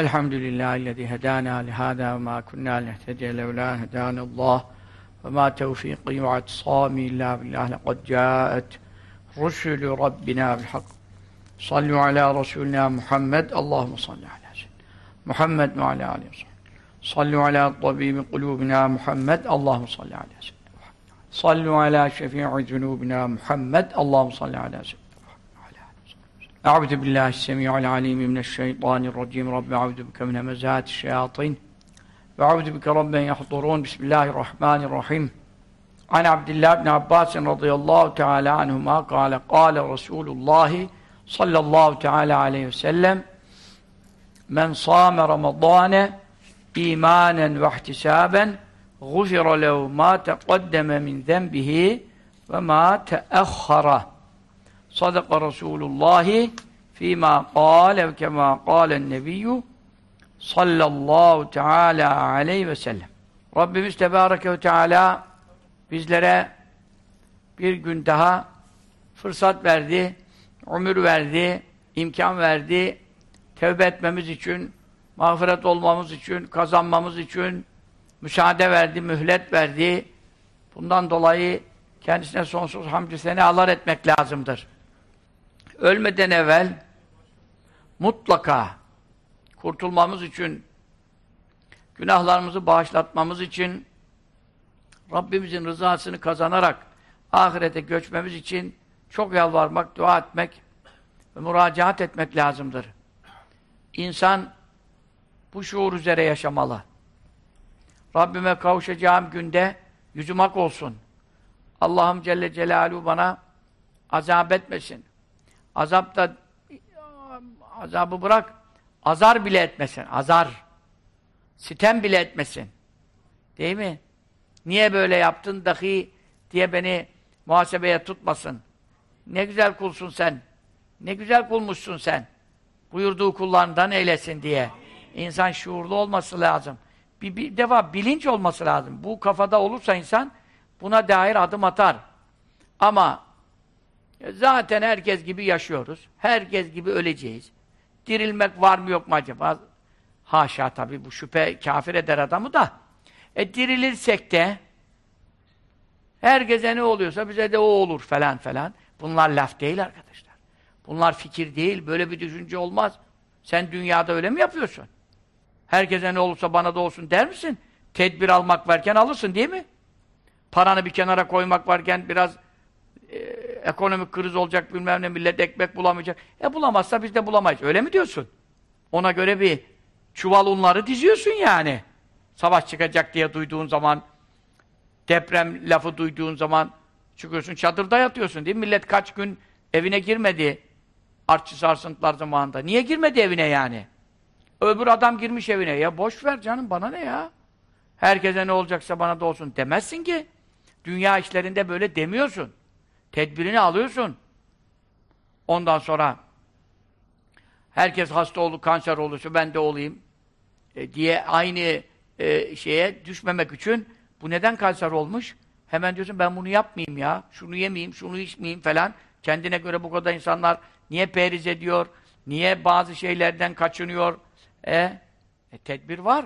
الحمد لله الذي هدانا لهذا وما كنا لنهتدي لولا هدانا الله. وما توفيقي وأعتصامي إلا بالله. لقد جاءت رسل ربنا بالحق. صلوا على رسولنا محمد. اللهم صل على سيدنا محمد وعلى آله وصحبه. صلوا على طبيب قلوبنا محمد. اللهم صل على سيدنا محمد. صلوا على شفيع ذنوبنا محمد. اللهم صل على سيدنا Euzu billahi semiul alim mineşşeytanirracim. Rabbi auzu bike min hemezati şeyatin. Ve auzu bike rabben yahdurun. Bismillahirrahmanirrahim. An Abdullah ibn Abbas radıyallahu teala anhuma kâle kâle Resulullah sallallahu teala aleyhi ve sellem Men sâme Ramazâne imanen ve ihtisaben gufira lehu ma teqaddeme min zenbihi ve ma teahhara. Sadaka Resulullah fîmâ kâle ve kemâ kâlen nebiyyü sallallahu teâlâ aleyhi ve sellem. Rabbimiz Tebâreke ve Teâlâ bizlere bir gün daha fırsat verdi, ömür verdi, imkan verdi, tevbe etmemiz için, mağfiret olmamız için, kazanmamız için müsaade verdi, mühlet verdi. Bundan dolayı kendisine sonsuz hamdü senalar etmek lazımdır ölmeden evvel mutlaka kurtulmamız için günahlarımızı bağışlatmamız için Rabbimizin rızasını kazanarak ahirete göçmemiz için çok yalvarmak, dua etmek ve müracaat etmek lazımdır. İnsan bu şuur üzere yaşamalı. Rabbime kavuşacağım günde yüzüm ak olsun. Allah'ım Celle Celaluhu bana azap etmesin. Azap da azabı bırak azar bile etmesin. Azar. Sitem bile etmesin. Değil mi? Niye böyle yaptın dahi diye beni muhasebeye tutmasın. Ne güzel kulsun sen. Ne güzel kulmuşsun sen. Buyurduğu kullarından eylesin diye. İnsan şuurlu olması lazım. Bir, bir defa bilinç olması lazım. Bu kafada olursa insan buna dair adım atar. Ama Zaten herkes gibi yaşıyoruz. Herkes gibi öleceğiz. Dirilmek var mı yok mu acaba? Haşa tabi bu şüphe kafir eder adamı da. E dirilirsek de herkese ne oluyorsa bize de o olur falan falan. Bunlar laf değil arkadaşlar. Bunlar fikir değil. Böyle bir düşünce olmaz. Sen dünyada öyle mi yapıyorsun? Herkese ne olursa bana da olsun der misin? Tedbir almak varken alırsın değil mi? Paranı bir kenara koymak varken biraz e, ekonomik kriz olacak bilmem ne millet ekmek bulamayacak. E bulamazsa biz de bulamayız. Öyle mi diyorsun? Ona göre bir çuval unları diziyorsun yani. Savaş çıkacak diye duyduğun zaman deprem lafı duyduğun zaman çıkıyorsun çadırda yatıyorsun değil mi? Millet kaç gün evine girmedi artçı sarsıntılar zamanında. Niye girmedi evine yani? Öbür adam girmiş evine. Ya boş ver canım bana ne ya? Herkese ne olacaksa bana da olsun demezsin ki. Dünya işlerinde böyle demiyorsun. Tedbirini alıyorsun. Ondan sonra herkes hasta olur, kanser olursa ben de olayım e, diye aynı e, şeye düşmemek için bu neden kanser olmuş? Hemen diyorsun ben bunu yapmayayım ya. Şunu yemeyeyim, şunu içmeyeyim falan. Kendine göre bu kadar insanlar niye periz ediyor? Niye bazı şeylerden kaçınıyor? E, e tedbir var.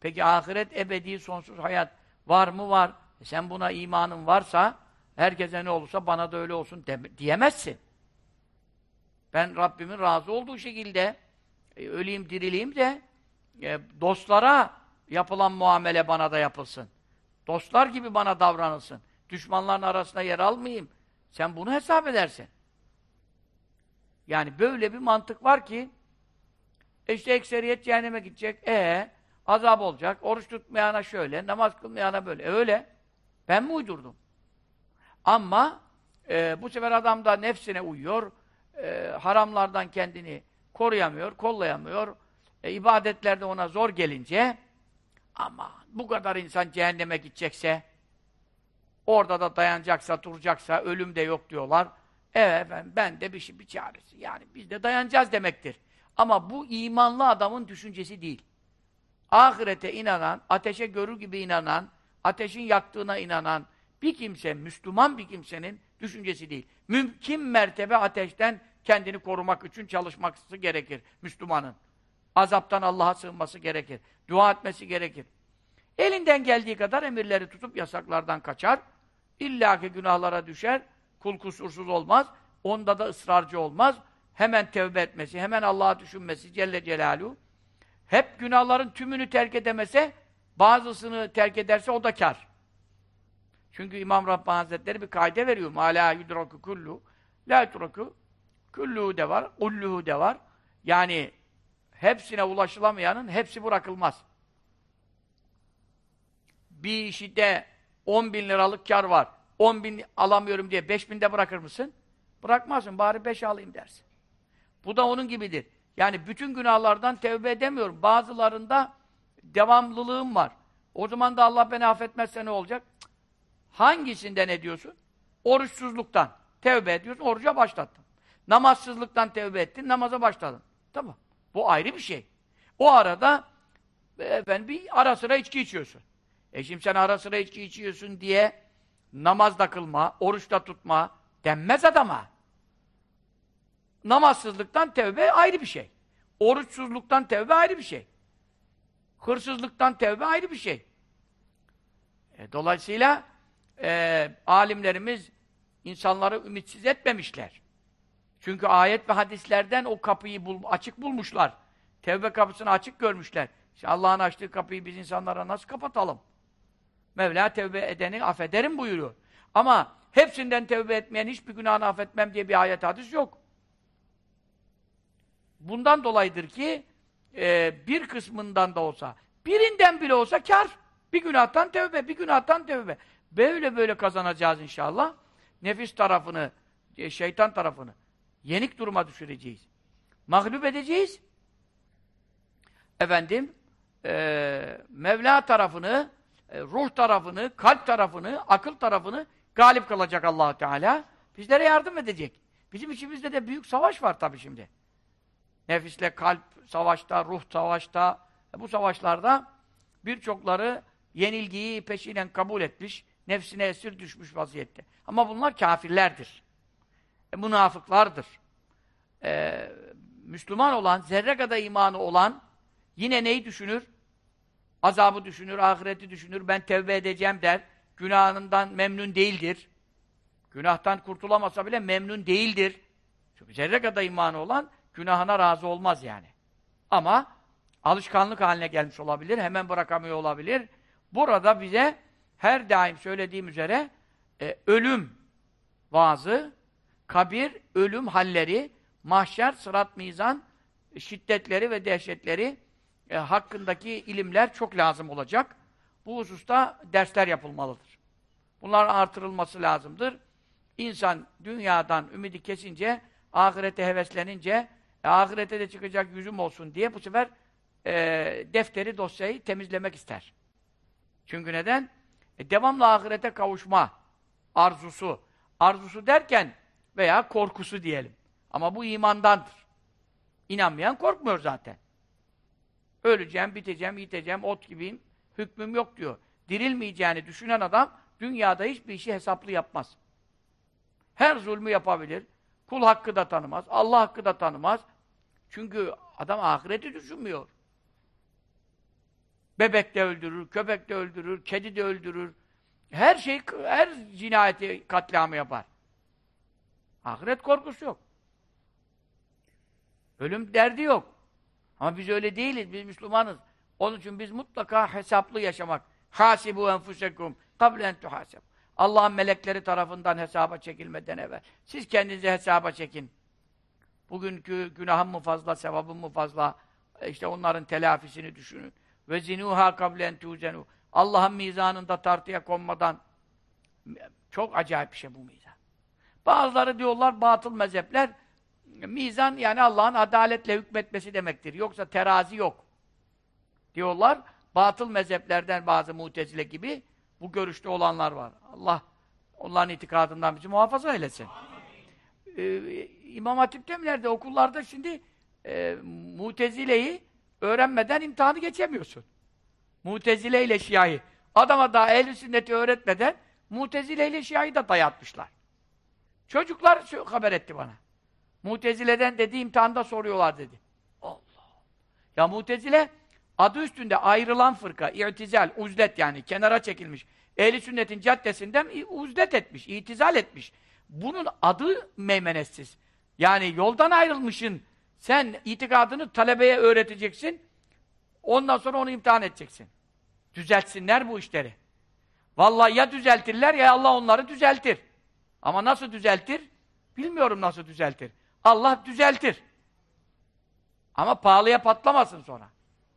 Peki ahiret ebedi sonsuz hayat var mı? Var. E sen buna imanın varsa herkese ne olursa bana da öyle olsun de, diyemezsin. Ben Rabbimin razı olduğu şekilde e, öleyim dirileyim de e, dostlara yapılan muamele bana da yapılsın. Dostlar gibi bana davranılsın. Düşmanların arasında yer almayayım. Sen bunu hesap edersin. Yani böyle bir mantık var ki e işte ekseriyet cehenneme gidecek. E azap olacak. Oruç tutmayana şöyle, namaz kılmayana böyle. E öyle. Ben mi uydurdum? Ama e, bu sefer adam da nefsine uyuyor, e, haramlardan kendini koruyamıyor, kollayamıyor, e, ibadetlerde ona zor gelince ama bu kadar insan cehenneme gidecekse orada da dayanacaksa, duracaksa, ölüm de yok diyorlar. Evet efendim, ben de bir bir çaresi. Yani biz de dayanacağız demektir. Ama bu imanlı adamın düşüncesi değil. Ahirete inanan, ateşe görür gibi inanan, ateşin yaktığına inanan, bir kimse, Müslüman bir kimsenin düşüncesi değil. Mümkün mertebe ateşten kendini korumak için çalışması gerekir Müslümanın. Azaptan Allah'a sığınması gerekir. Dua etmesi gerekir. Elinden geldiği kadar emirleri tutup yasaklardan kaçar. İlla ki günahlara düşer. Kul kusursuz olmaz. Onda da ısrarcı olmaz. Hemen tevbe etmesi, hemen Allah'a düşünmesi Celle Celaluhu. Hep günahların tümünü terk edemese, bazısını terk ederse o da kar. Çünkü İmam Rabbani Hazretleri bir kaide veriyor. مَا لَا يُدْرَكُ kullu, La يُدْرَكُ kulluhu de var, kulluhu de var. Yani hepsine ulaşılamayanın hepsi bırakılmaz. Bir işide 10 bin liralık kar var. 10 bin alamıyorum diye 5 binde bırakır mısın? Bırakmazsın. Bari 5 alayım dersin. Bu da onun gibidir. Yani bütün günahlardan tevbe edemiyorum. Bazılarında devamlılığım var. O zaman da Allah beni affetmezse ne olacak? Hangisinden ediyorsun? Oruçsuzluktan. Tevbe ediyorsun, oruca başlattın. Namazsızlıktan tevbe ettin, namaza başladın. Tamam. Bu ayrı bir şey. O arada efendim, bir ara sıra içki içiyorsun. E şimdi sen ara sıra içki içiyorsun diye namaz da kılma, oruç da tutma denmez adama. Namazsızlıktan tevbe ayrı bir şey. Oruçsuzluktan tevbe ayrı bir şey. Hırsızlıktan tevbe ayrı bir şey. E, dolayısıyla e, alimlerimiz insanları ümitsiz etmemişler. Çünkü ayet ve hadislerden o kapıyı bul, açık bulmuşlar. Tevbe kapısını açık görmüşler. İşte Allah'ın açtığı kapıyı biz insanlara nasıl kapatalım? Mevla tevbe edeni affederim buyuruyor. Ama hepsinden tevbe etmeyen hiçbir günahını affetmem diye bir ayet hadis yok. Bundan dolayıdır ki e, bir kısmından da olsa, birinden bile olsa kar. Bir günahtan tevbe, bir günahtan tevbe. Böyle böyle kazanacağız inşallah. Nefis tarafını, e, şeytan tarafını yenik duruma düşüreceğiz. Mağlup edeceğiz. Efendim, e, Mevla tarafını, e, ruh tarafını, kalp tarafını, akıl tarafını galip kılacak allah Teala. Bizlere yardım edecek. Bizim içimizde de büyük savaş var tabii şimdi. Nefisle kalp savaşta, ruh savaşta, e, bu savaşlarda birçokları yenilgiyi peşinen kabul etmiş, nefsine esir düşmüş vaziyette. Ama bunlar kafirlerdir. E, münafıklardır. E, Müslüman olan, zerre kadar imanı olan yine neyi düşünür? Azabı düşünür, ahireti düşünür, ben tevbe edeceğim der. Günahından memnun değildir. Günahtan kurtulamasa bile memnun değildir. Çünkü zerre kadar imanı olan günahına razı olmaz yani. Ama alışkanlık haline gelmiş olabilir, hemen bırakamıyor olabilir. Burada bize her daim söylediğim üzere e, ölüm vaazı, kabir, ölüm halleri, mahşer, sırat, mizan, şiddetleri ve dehşetleri e, hakkındaki ilimler çok lazım olacak. Bu hususta dersler yapılmalıdır. Bunların artırılması lazımdır. İnsan dünyadan ümidi kesince, ahirete heveslenince, e, ahirete de çıkacak yüzüm olsun diye bu sefer e, defteri, dosyayı temizlemek ister. Çünkü neden? E, devamlı ahirete kavuşma arzusu. Arzusu derken veya korkusu diyelim. Ama bu imandandır. İnanmayan korkmuyor zaten. Öleceğim, biteceğim, yiteceğim, ot gibiyim, hükmüm yok diyor. Dirilmeyeceğini düşünen adam dünyada hiçbir işi hesaplı yapmaz. Her zulmü yapabilir. Kul hakkı da tanımaz, Allah hakkı da tanımaz. Çünkü adam ahireti düşünmüyor. Bebek de öldürür, köpek de öldürür, kedi de öldürür. Her şey, her cinayeti katliamı yapar. Ahiret korkusu yok. Ölüm derdi yok. Ama biz öyle değiliz, biz Müslümanız. Onun için biz mutlaka hesaplı yaşamak. Hasibu enfusekum kable en tuhaseb. Allah'ın melekleri tarafından hesaba çekilmeden evvel. Siz kendinizi hesaba çekin. Bugünkü günahım mı fazla, sevabım mı fazla? E işte onların telafisini düşünün. Ve zinuha kablen tuzenu. Allah'ın mizanında tartıya konmadan çok acayip bir şey bu mizan. Bazıları diyorlar batıl mezhepler mizan yani Allah'ın adaletle hükmetmesi demektir. Yoksa terazi yok. Diyorlar batıl mezheplerden bazı mutezile gibi bu görüşte olanlar var. Allah onların itikadından bizi muhafaza eylesin. Ee, İmam Hatip'te mi nerede? Okullarda şimdi e, mutezileyi öğrenmeden imtihanı geçemiyorsun. Mutezile ile Şia'yı. Adama daha ehl sünneti öğretmeden Mutezile ile Şia'yı da dayatmışlar. Çocuklar haber etti bana. Mutezileden dedi imtihanda soruyorlar dedi. Allah! Ya mutezile adı üstünde ayrılan fırka, i'tizal, uzlet yani kenara çekilmiş. Ehli sünnetin caddesinden uzlet etmiş, itizal etmiş. Bunun adı meymenetsiz. Yani yoldan ayrılmışın. Sen itikadını talebeye öğreteceksin. Ondan sonra onu imtihan edeceksin. Düzeltsinler bu işleri. Vallahi ya düzeltirler ya Allah onları düzeltir. Ama nasıl düzeltir? Bilmiyorum nasıl düzeltir. Allah düzeltir. Ama pahalıya patlamasın sonra.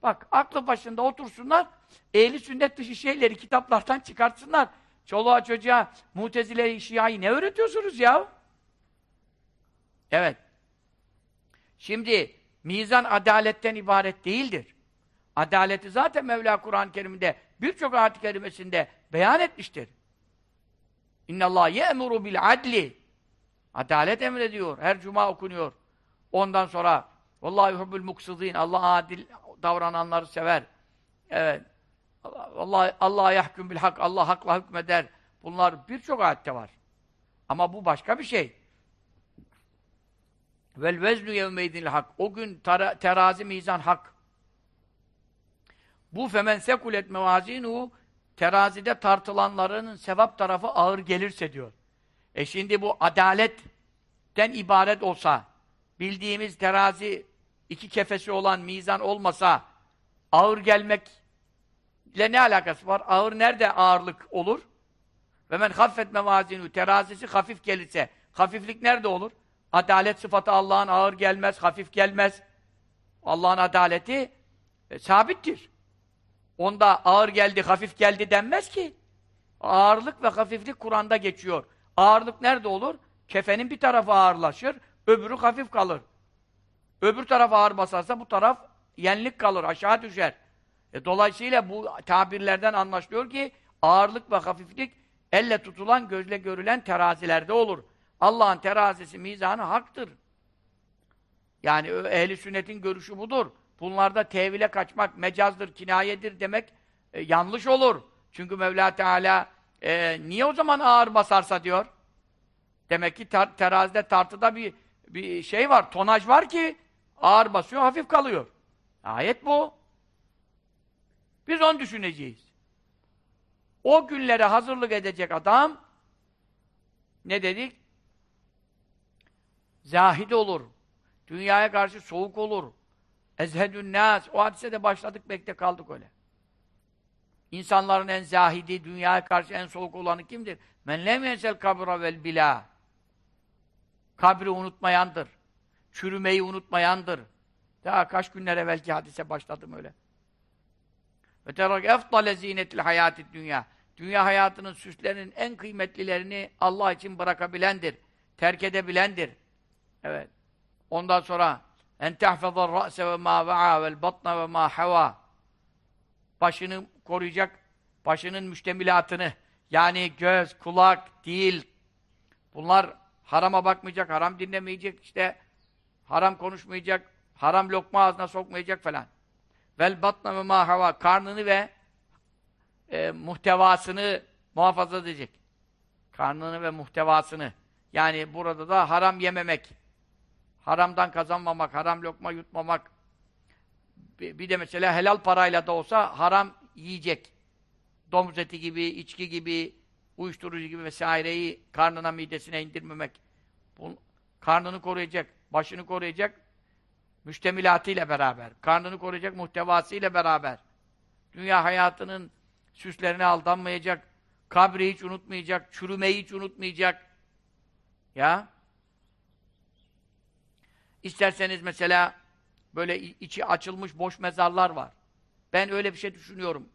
Bak aklı başında otursunlar, ehli sünnet dışı şeyleri kitaplardan çıkartsınlar. Çoluğa çocuğa mutezile şiayı ne öğretiyorsunuz ya? Evet. Şimdi mizan adaletten ibaret değildir. Adaleti zaten Mevla Kur'an-ı Kerim'de birçok ayet-i kerimesinde beyan etmiştir. İnna Allah ye'muru bil adli. Adalet emrediyor. Her cuma okunuyor. Ondan sonra vallahi yuhibbul muksızin. Allah adil davrananları sever. Evet. Allah Allah yahkum bil hak. Allah hakla hükmeder. Bunlar birçok ayette var. Ama bu başka bir şey. Vel veznu yevmeydinil hak. O gün terazi mizan hak. Bu femen sekulet mevazinu terazide tartılanlarının sevap tarafı ağır gelirse diyor. E şimdi bu adaletten ibaret olsa, bildiğimiz terazi iki kefesi olan mizan olmasa, ağır gelmekle ne alakası var? Ağır nerede ağırlık olur? Ve men haffet mevazinu terazisi hafif gelirse, hafiflik nerede olur? Adalet sıfatı Allah'ın ağır gelmez, hafif gelmez. Allah'ın adaleti e, sabittir. Onda ağır geldi, hafif geldi denmez ki. Ağırlık ve hafiflik Kur'an'da geçiyor. Ağırlık nerede olur? Kefenin bir tarafı ağırlaşır, öbürü hafif kalır. Öbür taraf ağır basarsa bu taraf yenlik kalır, aşağı düşer. E, dolayısıyla bu tabirlerden anlaşılıyor ki ağırlık ve hafiflik elle tutulan, gözle görülen terazilerde olur. Allah'ın terazisi, mizanı haktır. Yani ehli sünnetin görüşü budur. Bunlarda tevile kaçmak, mecazdır, kinayedir demek e, yanlış olur. Çünkü Mevla Teala e, niye o zaman ağır basarsa diyor? Demek ki tar terazide tartıda bir, bir şey var, tonaj var ki ağır basıyor, hafif kalıyor. Ayet bu. Biz onu düşüneceğiz. O günlere hazırlık edecek adam ne dedik? Zahid olur. Dünyaya karşı soğuk olur. Ezhedün nas. O hadise de başladık bekle kaldık öyle. İnsanların en zahidi, dünyaya karşı en soğuk olanı kimdir? Men lem yensel kabra vel bila. Kabri unutmayandır. Çürümeyi unutmayandır. Daha kaç günler evvelki hadise başladım öyle. Ve terak eftale zinetil hayatid dünya. Dünya hayatının süslerinin en kıymetlilerini Allah için bırakabilendir. Terk edebilendir. Evet. Ondan sonra en tehfezar ra'se ve ma ve'a vel batna ve ma hava başını koruyacak başının müştemilatını yani göz, kulak, dil bunlar harama bakmayacak, haram dinlemeyecek işte haram konuşmayacak, haram lokma ağzına sokmayacak falan. Vel batna ve ma hava karnını ve e, muhtevasını muhafaza edecek. Karnını ve muhtevasını. Yani burada da haram yememek. Haramdan kazanmamak, haram lokma yutmamak. Bir de mesela helal parayla da olsa haram yiyecek. Domuz eti gibi, içki gibi, uyuşturucu gibi vesaireyi karnına, midesine indirmemek. Bu, karnını koruyacak, başını koruyacak, müştemilatıyla beraber. Karnını koruyacak, muhtevasıyla beraber. Dünya hayatının süslerine aldanmayacak, kabri hiç unutmayacak, çürümeyi hiç unutmayacak. Ya, İsterseniz mesela böyle içi açılmış boş mezarlar var. Ben öyle bir şey düşünüyorum.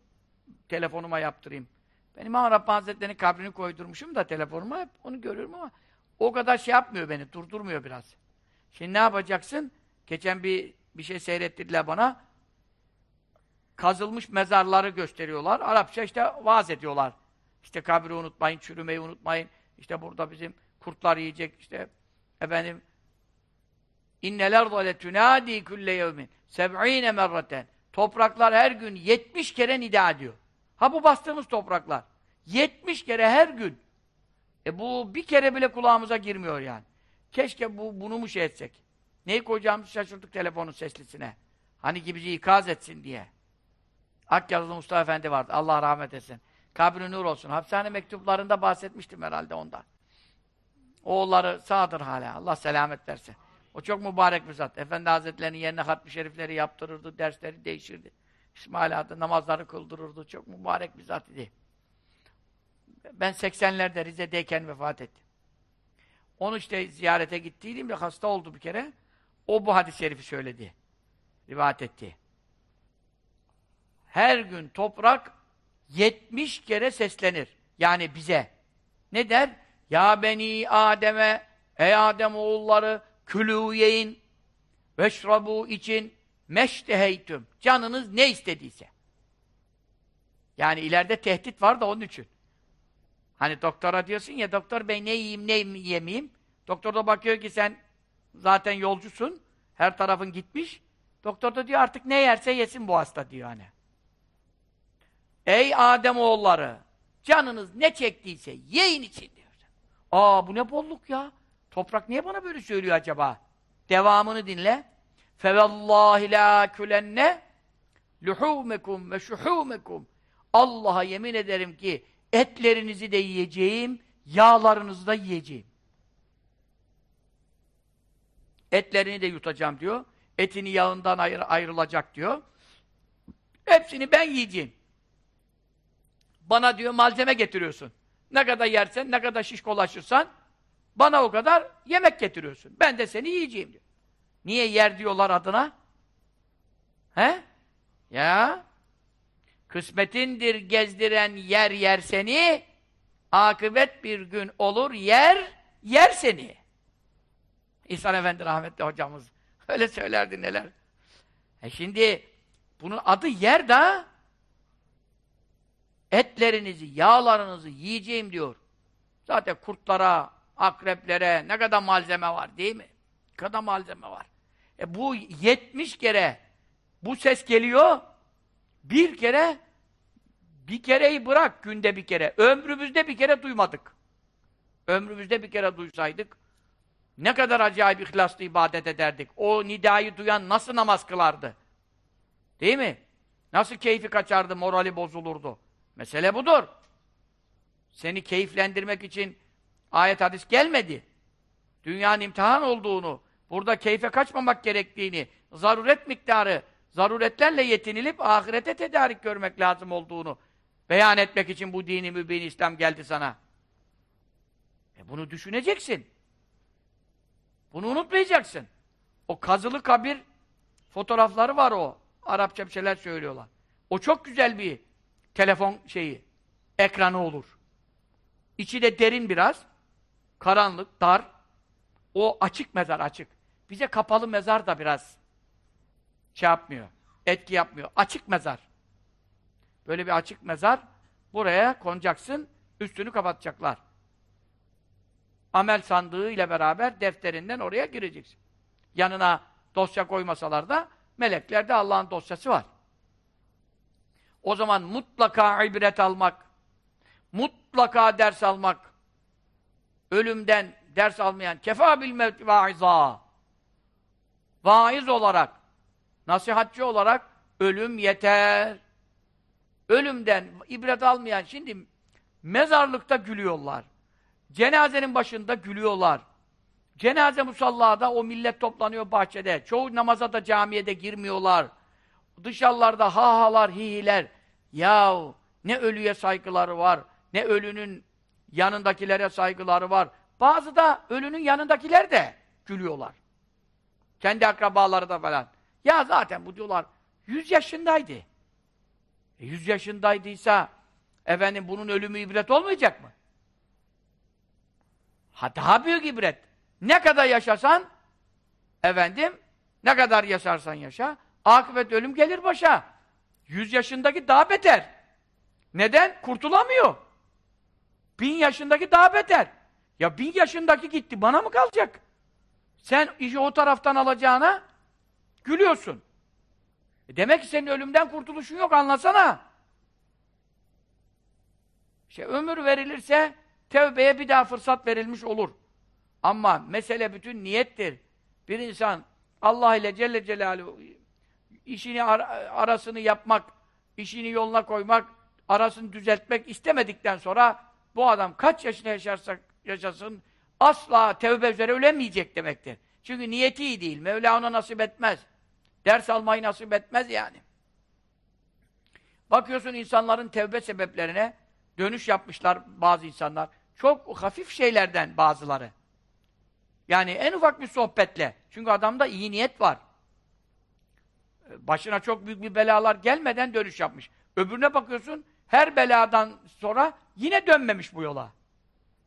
Telefonuma yaptırayım. Ben İmam Rabbani Hazretleri'nin kabrini koydurmuşum da telefonuma hep onu görüyorum ama o kadar şey yapmıyor beni, durdurmuyor biraz. Şimdi ne yapacaksın? Geçen bir bir şey seyrettirdiler bana. Kazılmış mezarları gösteriyorlar. Arapça işte vaaz ediyorlar. İşte kabri unutmayın, çürümeyi unutmayın. İşte burada bizim kurtlar yiyecek işte efendim İnnel arda letunadi kulle yevmin seb'ine merraten. Topraklar her gün 70 kere nida ediyor. Ha bu bastığımız topraklar. 70 kere her gün. E bu bir kere bile kulağımıza girmiyor yani. Keşke bu bunu mu şey etsek. Neyi koyacağımızı şaşırdık telefonun seslisine. Hani ki bizi ikaz etsin diye. Akyazılı Mustafa Efendi vardı. Allah rahmet etsin. Kabri nur olsun. Hapishane mektuplarında bahsetmiştim herhalde ondan. Oğulları sağdır hala. Allah selamet versin. O çok mübarek bir zat. Efendi Hazretleri'nin yerine hatmi şerifleri yaptırırdı, dersleri değişirdi. İsmail adı namazları kıldırırdı. Çok mübarek bir zat idi. Ben 80'lerde Rize'deyken vefat etti. Onu işte ziyarete gittiydim de hasta oldu bir kere. O bu hadis-i şerifi söyledi. Rivayet etti. Her gün toprak 70 kere seslenir. Yani bize. Ne der? Ya beni Adem'e, ey Adem oğulları, külü veşrabu için, meşteheytüm. Canınız ne istediyse. Yani ileride tehdit var da onun için. Hani doktora diyorsun ya, doktor bey ne yiyeyim, ne yemeyeyim? Doktor da bakıyor ki sen zaten yolcusun, her tarafın gitmiş. Doktor da diyor artık ne yerse yesin bu hasta diyor hani. Ey Adem oğulları, canınız ne çektiyse yiyin için diyor. Aa bu ne bolluk ya. Toprak niye bana böyle söylüyor acaba? Devamını dinle. La külenne luhumekum ve şuhumekum. Allah'a yemin ederim ki etlerinizi de yiyeceğim, yağlarınızı da yiyeceğim. Etlerini de yutacağım diyor. Etini yağından ayr ayrılacak diyor. Hepsini ben yiyeceğim. Bana diyor malzeme getiriyorsun. Ne kadar yersen, ne kadar şişkolaşırsan bana o kadar yemek getiriyorsun. Ben de seni yiyeceğim diyor. Niye yer diyorlar adına? He? Ya? Kısmetindir gezdiren yer yer seni, akıbet bir gün olur yer, yer seni. İhsan Efendi rahmetli hocamız öyle söylerdi neler. E şimdi bunun adı yer da etlerinizi, yağlarınızı yiyeceğim diyor. Zaten kurtlara, akreplere ne kadar malzeme var değil mi? Ne kadar malzeme var. E bu 70 kere bu ses geliyor. Bir kere bir kereyi bırak günde bir kere. Ömrümüzde bir kere duymadık. Ömrümüzde bir kere duysaydık ne kadar acayip ihlaslı ibadet ederdik. O nidayı duyan nasıl namaz kılardı? Değil mi? Nasıl keyfi kaçardı, morali bozulurdu. Mesele budur. Seni keyiflendirmek için ayet hadis gelmedi. Dünyanın imtihan olduğunu, burada keyfe kaçmamak gerektiğini, zaruret miktarı, zaruretlerle yetinilip ahirete tedarik görmek lazım olduğunu beyan etmek için bu dini mübin İslam geldi sana. E bunu düşüneceksin. Bunu unutmayacaksın. O kazılı kabir fotoğrafları var o. Arapça bir şeyler söylüyorlar. O çok güzel bir telefon şeyi, ekranı olur. İçi de derin biraz. Karanlık, dar. O açık mezar, açık. Bize kapalı mezar da biraz şey yapmıyor, etki yapmıyor. Açık mezar. Böyle bir açık mezar. Buraya konacaksın, üstünü kapatacaklar. Amel sandığı ile beraber defterinden oraya gireceksin. Yanına dosya koymasalar da meleklerde Allah'ın dosyası var. O zaman mutlaka ibret almak, mutlaka ders almak, ölümden ders almayan kefa bil mevt vaiza vaiz olarak, nasihatçı olarak ölüm yeter. Ölümden ibret almayan şimdi mezarlıkta gülüyorlar. Cenazenin başında gülüyorlar. Cenaze musallada o millet toplanıyor bahçede. Çoğu namaza da camiye de girmiyorlar. Dışarılarda ha halar, hihiler. Yahu ne ölüye saygıları var, ne ölünün yanındakilere saygıları var. Bazı da ölünün yanındakiler de gülüyorlar. Kendi akrabaları da falan. Ya zaten bu diyorlar, yüz yaşındaydı. E, yüz yaşındaydıysa, efendim bunun ölümü ibret olmayacak mı? Ha daha büyük ibret. Ne kadar yaşasan, efendim, ne kadar yaşarsan yaşa, akıbet ölüm gelir başa. Yüz yaşındaki daha beter. Neden? Kurtulamıyor. Bin yaşındaki daha beter. Ya bin yaşındaki gitti, bana mı kalacak? Sen işi o taraftan alacağına gülüyorsun. E demek ki senin ölümden kurtuluşun yok, anlasana. İşte ömür verilirse tevbeye bir daha fırsat verilmiş olur. Ama mesele bütün niyettir. Bir insan Allah ile Celle Celaluhu işini ar- arasını yapmak, işini yoluna koymak, arasını düzeltmek istemedikten sonra bu adam kaç yaşına yaşarsa yaşasın asla tevbe üzere ölemeyecek demektir. Çünkü niyeti iyi değil. Mevla ona nasip etmez. Ders almayı nasip etmez yani. Bakıyorsun insanların tevbe sebeplerine dönüş yapmışlar bazı insanlar. Çok hafif şeylerden bazıları. Yani en ufak bir sohbetle. Çünkü adamda iyi niyet var. Başına çok büyük bir belalar gelmeden dönüş yapmış. Öbürüne bakıyorsun, her beladan sonra yine dönmemiş bu yola.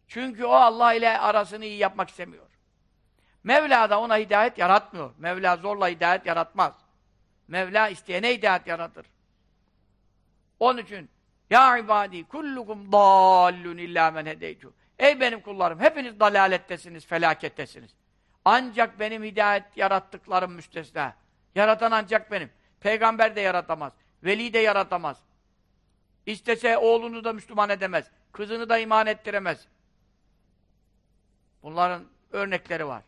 Çünkü o Allah ile arasını iyi yapmak istemiyor. Mevla da ona hidayet yaratmıyor. Mevla zorla hidayet yaratmaz. Mevla isteyene hidayet yaratır. Onun için ya ibadi kullukum dallun illa men hedeytu. Ey benim kullarım hepiniz dalalettesiniz, felakettesiniz. Ancak benim hidayet yarattıklarım müstesna. Yaratan ancak benim. Peygamber de yaratamaz. Veli de yaratamaz. İstese oğlunu da Müslüman edemez. Kızını da iman ettiremez. Bunların örnekleri var.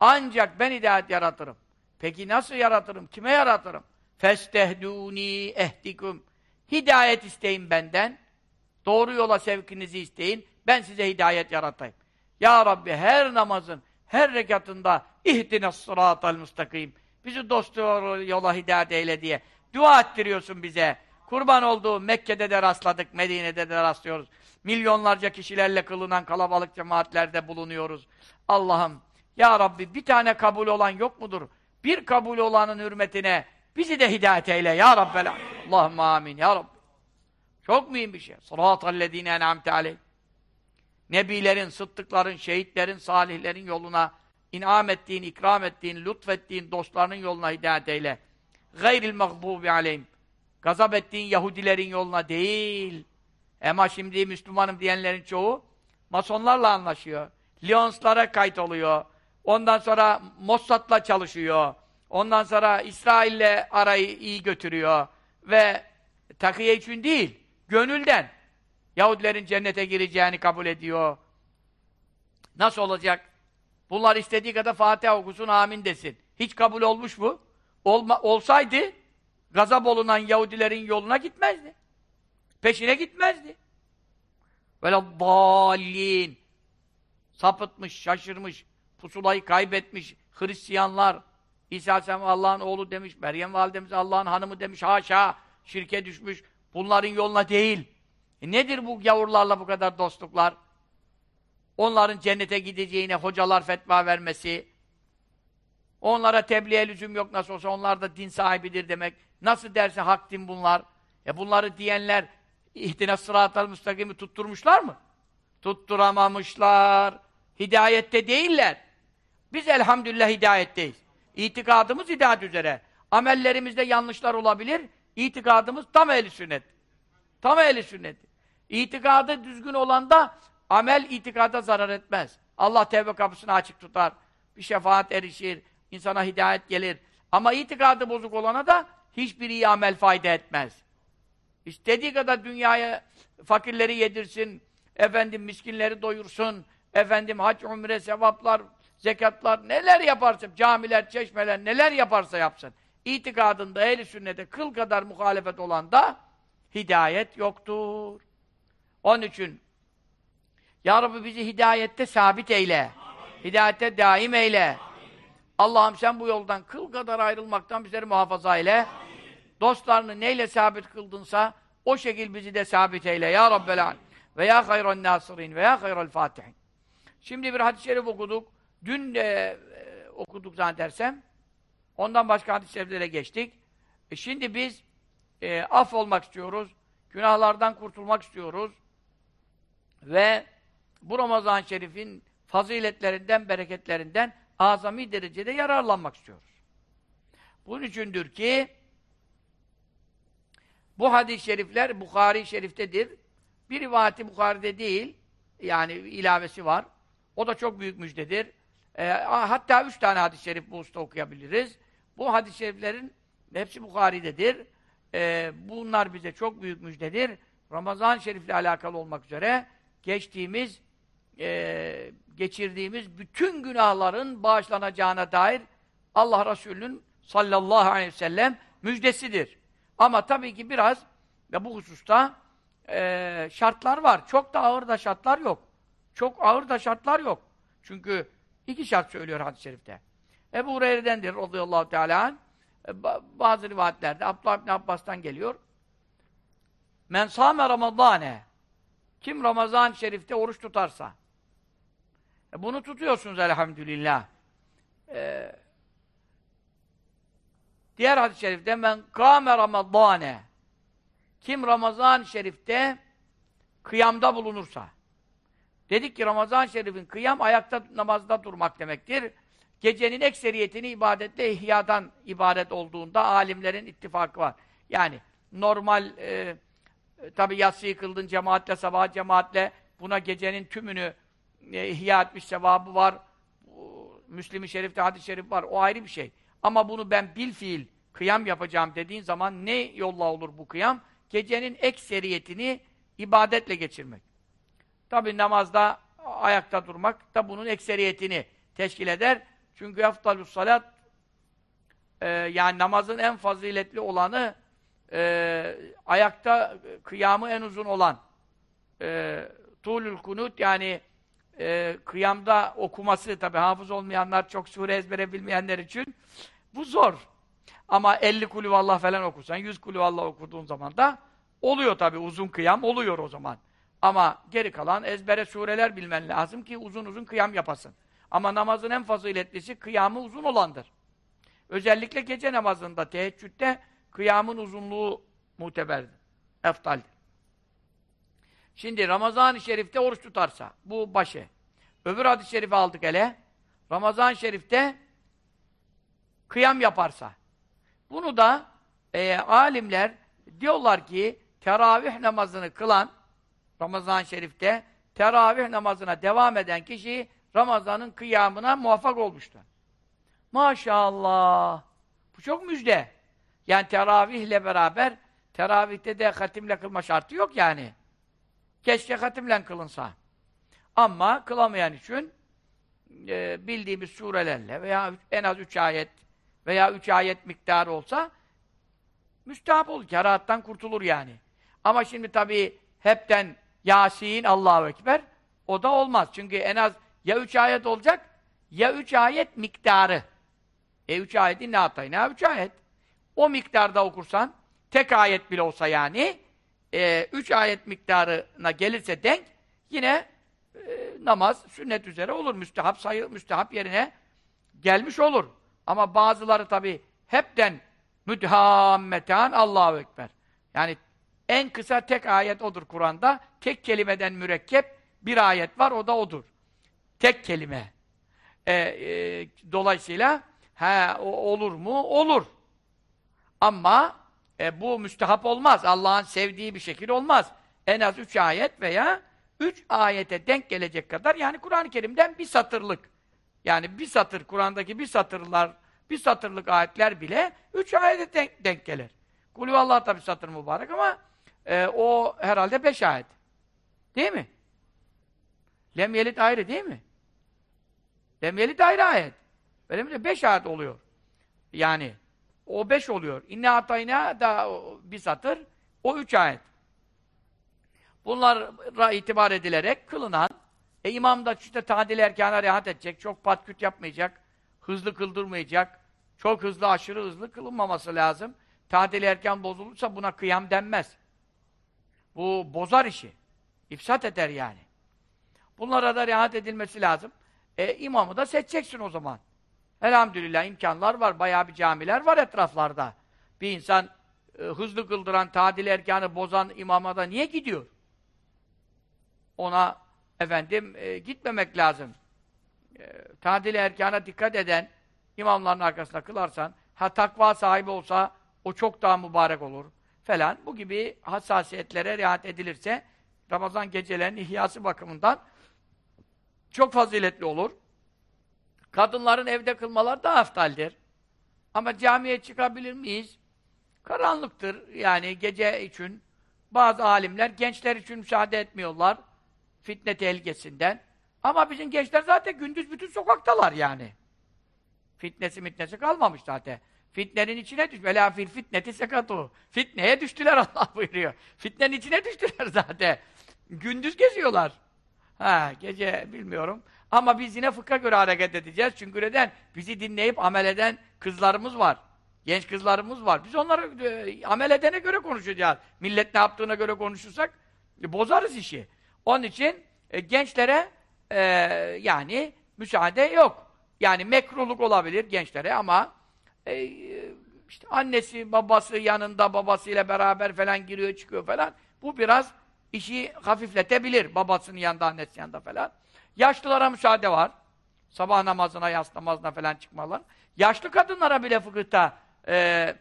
Ancak ben hidayet yaratırım. Peki nasıl yaratırım? Kime yaratırım? Festehdûni ehdikum. Hidayet isteyin benden. Doğru yola sevkinizi isteyin. Ben size hidayet yaratayım. Ya Rabbi her namazın, her rekatında ihdine sıratal müstakim. Bizi dost yola hidayet eyle diye dua ettiriyorsun bize. Kurban olduğu Mekke'de de rastladık, Medine'de de rastlıyoruz. Milyonlarca kişilerle kılınan kalabalık cemaatlerde bulunuyoruz. Allah'ım, Ya Rabbi bir tane kabul olan yok mudur? Bir kabul olanın hürmetine bizi de hidayet eyle Ya Rabbel Allahümme amin Ya Rabbi. Çok mühim bir şey. Sıratallezine en'amte aleyh. Nebilerin, sıddıkların, şehitlerin, salihlerin yoluna inam ettiğin, ikram ettiğin, lütfettiğin dostlarının yoluna hidayet eyle. Gayril mağdubi aleyhim. Gazap ettiğin Yahudilerin yoluna değil. Ama şimdi Müslümanım diyenlerin çoğu masonlarla anlaşıyor. Lyonslara kayıt oluyor. Ondan sonra Mossad'la çalışıyor. Ondan sonra İsrail'le arayı iyi götürüyor. Ve takiye için değil, gönülden Yahudilerin cennete gireceğini kabul ediyor. Nasıl olacak? Bunlar istediği kadar Fatiha okusun, amin desin. Hiç kabul olmuş mu? Olma, olsaydı gazap olunan Yahudilerin yoluna gitmezdi. Peşine gitmezdi. Böyle dallin sapıtmış, şaşırmış, pusulayı kaybetmiş Hristiyanlar İsa Aleyhisselam Allah'ın oğlu demiş, Meryem validemiz Allah'ın hanımı demiş, haşa, şirke düşmüş. Bunların yoluna değil. E nedir bu gavurlarla bu kadar dostluklar? Onların cennete gideceğine hocalar fetva vermesi, onlara tebliğe lüzum yok nasıl olsa onlar da din sahibidir demek. Nasıl derse hak din bunlar. E bunları diyenler İhdine sıratal müstakimi tutturmuşlar mı? Tutturamamışlar. Hidayette değiller. Biz elhamdülillah hidayetteyiz. İtikadımız hidayet üzere. Amellerimizde yanlışlar olabilir. İtikadımız tam ehli sünnet. Tam ehli sünnet. İtikadı düzgün olan da amel itikada zarar etmez. Allah tevbe kapısını açık tutar. Bir şefaat erişir. İnsana hidayet gelir. Ama itikadı bozuk olana da hiçbir iyi amel fayda etmez. İstediği kadar dünyaya fakirleri yedirsin, efendim miskinleri doyursun, efendim hac, umre, sevaplar, zekatlar, neler yaparsa, camiler, çeşmeler, neler yaparsa yapsın. İtikadında ehli sünnete kıl kadar muhalefet olan da hidayet yoktur. Onun için Ya Rabbi bizi hidayette sabit eyle. Hidayette daim eyle. Allah'ım sen bu yoldan kıl kadar ayrılmaktan bizleri muhafaza eyle. Amin. Dostlarını neyle sabit kıldınsa o şekil bizi de sabit eyle ya Rabbel Alem. Ve ya hayran nasirin ve ya hayral fatihin. Şimdi bir hadis-i şerif okuduk. Dün e, okuduk zannedersem. Ondan başka hadis-i şeriflere geçtik. E şimdi biz e, af olmak istiyoruz. Günahlardan kurtulmak istiyoruz. Ve bu Ramazan-ı Şerif'in faziletlerinden, bereketlerinden azami derecede yararlanmak istiyoruz. Bunun içindir ki bu hadis-i şerifler Bukhari şeriftedir. Bir rivayeti Bukhari'de değil, yani ilavesi var. O da çok büyük müjdedir. E, hatta üç tane hadis-i şerif bu usta okuyabiliriz. Bu hadis-i şeriflerin hepsi Bukhari'dedir. E, bunlar bize çok büyük müjdedir. Ramazan-ı Şerif'le alakalı olmak üzere geçtiğimiz, e, geçirdiğimiz bütün günahların bağışlanacağına dair Allah Resulü'nün sallallahu aleyhi ve sellem müjdesidir. Ama tabii ki biraz ve bu hususta e, şartlar var. Çok da ağır da şartlar yok. Çok ağır da şartlar yok. Çünkü iki şart söylüyor hadis-i şerifte. Ebu Hureyre'dendir radıyallahu teala. E, bazı rivayetlerde Abdullah ibn Abbas'tan geliyor. Men sâme ramadâne kim Ramazan şerifte oruç tutarsa bunu tutuyorsunuz elhamdülillah. Ee, diğer hadis-i şerifte men kâme ramadâne kim Ramazan şerifte kıyamda bulunursa dedik ki Ramazan şerifin kıyam ayakta namazda durmak demektir. Gecenin ekseriyetini ibadetle ihyadan ibadet olduğunda alimlerin ittifakı var. Yani normal e, tabi yatsıyı kıldın cemaatle, sabah cemaatle buna gecenin tümünü e, ihya etmiş sevabı var. Müslim-i Şerif'te hadis-i şerif var. O ayrı bir şey. Ama bunu ben bil fiil kıyam yapacağım dediğin zaman ne yolla olur bu kıyam? Gecenin ekseriyetini ibadetle geçirmek. Tabi namazda ayakta durmak da bunun ekseriyetini teşkil eder. Çünkü eftalus salat e, yani namazın en faziletli olanı e, ayakta kıyamı en uzun olan e, tulül kunut yani e, kıyamda okuması tabi hafız olmayanlar çok sure ezbere bilmeyenler için bu zor. Ama 50 kulüvallah falan okursan 100 kulüvallah okuduğun zaman da oluyor tabi uzun kıyam oluyor o zaman. Ama geri kalan ezbere sureler bilmen lazım ki uzun uzun kıyam yapasın. Ama namazın en faziletlisi kıyamı uzun olandır. Özellikle gece namazında, teheccüde kıyamın uzunluğu muteberdir. Eftaldir. Şimdi Ramazan-ı Şerif'te oruç tutarsa, bu başı. Öbür hadis-i şerifi aldık hele. Ramazan-ı Şerif'te kıyam yaparsa. Bunu da e, alimler diyorlar ki teravih namazını kılan Ramazan-ı Şerif'te teravih namazına devam eden kişi Ramazan'ın kıyamına muvaffak olmuştur. Maşallah! Bu çok müjde. Yani teravihle beraber teravihte de hatimle kılma şartı yok yani. Keşke hatimle kılınsa. Ama kılamayan için e, bildiğimiz surelerle veya en az üç ayet veya üç ayet miktarı olsa müstahap olur. Kerahattan kurtulur yani. Ama şimdi tabii hepten Yasin, Allahu Ekber o da olmaz. Çünkü en az ya üç ayet olacak ya üç ayet miktarı. E üç ayeti ne atayın? Ne üç ayet? O miktarda okursan tek ayet bile olsa yani e, üç ayet miktarına gelirse denk yine e, namaz sünnet üzere olur. Müstehap sayı, müstehap yerine gelmiş olur. Ama bazıları tabi hepten müdhammeten Allahu Ekber. Yani en kısa tek ayet odur Kur'an'da. Tek kelimeden mürekkep bir ayet var, o da odur. Tek kelime. E, e, dolayısıyla he, olur mu? Olur. Ama e, bu müstehap olmaz. Allah'ın sevdiği bir şekil olmaz. En az üç ayet veya üç ayete denk gelecek kadar yani Kur'an-ı Kerim'den bir satırlık. Yani bir satır, Kur'an'daki bir satırlar, bir satırlık ayetler bile üç ayete denk, denk gelir. Kulüvallah tabi satır mübarek ama e, o herhalde beş ayet. Değil mi? Lem yelit ayrı değil mi? Lem yelit ayrı ayet. Öyle mi? Beş ayet oluyor. Yani o beş oluyor. İnne atayna da bir satır, o üç ayet. Bunlara itibar edilerek kılınan, e imam da işte tadil erkana rahat edecek, çok patküt yapmayacak, hızlı kıldırmayacak, çok hızlı, aşırı hızlı kılınmaması lazım. Tadil erken bozulursa buna kıyam denmez. Bu bozar işi. İfsat eder yani. Bunlara da rahat edilmesi lazım. E, imamı da seçeceksin o zaman. Elhamdülillah imkanlar var, bayağı bir camiler var etraflarda. Bir insan e, hızlı kıldıran, tadil erkanı bozan imama da niye gidiyor? Ona efendim e, gitmemek lazım. E, tadil erkana dikkat eden imamların arkasında kılarsan, ha takva sahibi olsa o çok daha mübarek olur falan. Bu gibi hassasiyetlere riayet edilirse Ramazan gecelerinin ihyası bakımından çok faziletli olur. Kadınların evde kılmaları daha aftaldir. Ama camiye çıkabilir miyiz? Karanlıktır yani gece için. Bazı alimler gençler için müsaade etmiyorlar. Fitne tehlikesinden. Ama bizim gençler zaten gündüz bütün sokaktalar yani. Fitnesi mitnesi kalmamış zaten. Fitnenin içine düş. Vela fil fitneti sekatu. Fitneye düştüler Allah buyuruyor. Fitnenin içine düştüler zaten. Gündüz geziyorlar. Ha, gece bilmiyorum. Ama biz yine fıkha göre hareket edeceğiz. Çünkü neden? Bizi dinleyip amel eden kızlarımız var. Genç kızlarımız var. Biz onları e, amel edene göre konuşacağız. Millet ne yaptığına göre konuşursak e, bozarız işi. Onun için e, gençlere e, yani müsaade yok. Yani mekruluk olabilir gençlere ama e, işte annesi, babası yanında babasıyla beraber falan giriyor, çıkıyor falan. Bu biraz işi hafifletebilir. Babasının yanında, annesi yanında falan. Yaşlılara müsaade var. Sabah namazına, yas namazına falan çıkmalar. Yaşlı kadınlara bile fıkıhta e,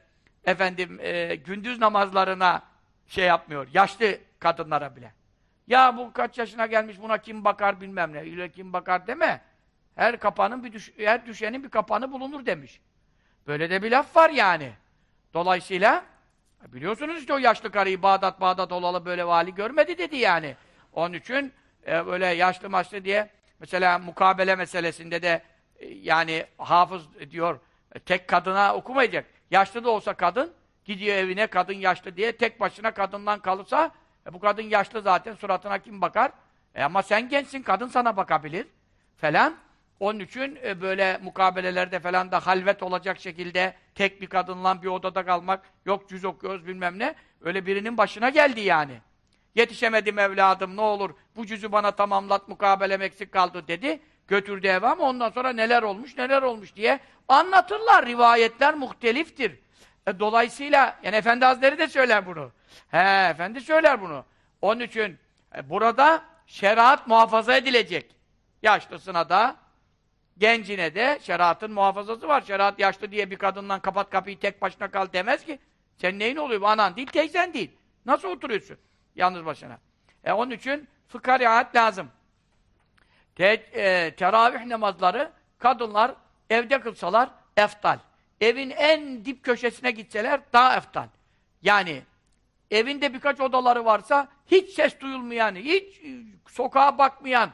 efendim e, gündüz namazlarına şey yapmıyor. Yaşlı kadınlara bile. Ya bu kaç yaşına gelmiş buna kim bakar bilmem ne. İle kim bakar deme. Her kapanın bir düş her düşenin bir kapanı bulunur demiş. Böyle de bir laf var yani. Dolayısıyla biliyorsunuz işte o yaşlı karıyı Bağdat Bağdat olalı böyle vali görmedi dedi yani. Onun için e, böyle yaşlı maçlı diye mesela mukabele meselesinde de e, yani hafız diyor e, tek kadına okumayacak. Yaşlı da olsa kadın gidiyor evine kadın yaşlı diye tek başına kadından kalırsa e, bu kadın yaşlı zaten suratına kim bakar? E, ama sen gençsin kadın sana bakabilir falan. Onun için e, böyle mukabelelerde falan da halvet olacak şekilde tek bir kadınla bir odada kalmak, yok cüz okuyoruz bilmem ne, öyle birinin başına geldi yani. Yetişemedim evladım ne olur bu cüzü bana tamamlat mukabelem eksik kaldı dedi. Götürdü eve ama ondan sonra neler olmuş neler olmuş diye anlatırlar. Rivayetler muhteliftir. E, dolayısıyla yani Efendi Hazretleri de söyler bunu. He Efendi söyler bunu. Onun için e, burada şeriat muhafaza edilecek. Yaşlısına da gencine de şeriatın muhafazası var. Şeriat yaşlı diye bir kadından kapat kapıyı tek başına kal demez ki. Sen neyin oluyor? Anan değil, teyzen değil. Nasıl oturuyorsun? Yalnız başına. E onun için fıkha riayet lazım. Te e, teravih namazları kadınlar evde kılsalar eftal. Evin en dip köşesine gitseler daha eftal. Yani evinde birkaç odaları varsa hiç ses duyulmayan, hiç sokağa bakmayan,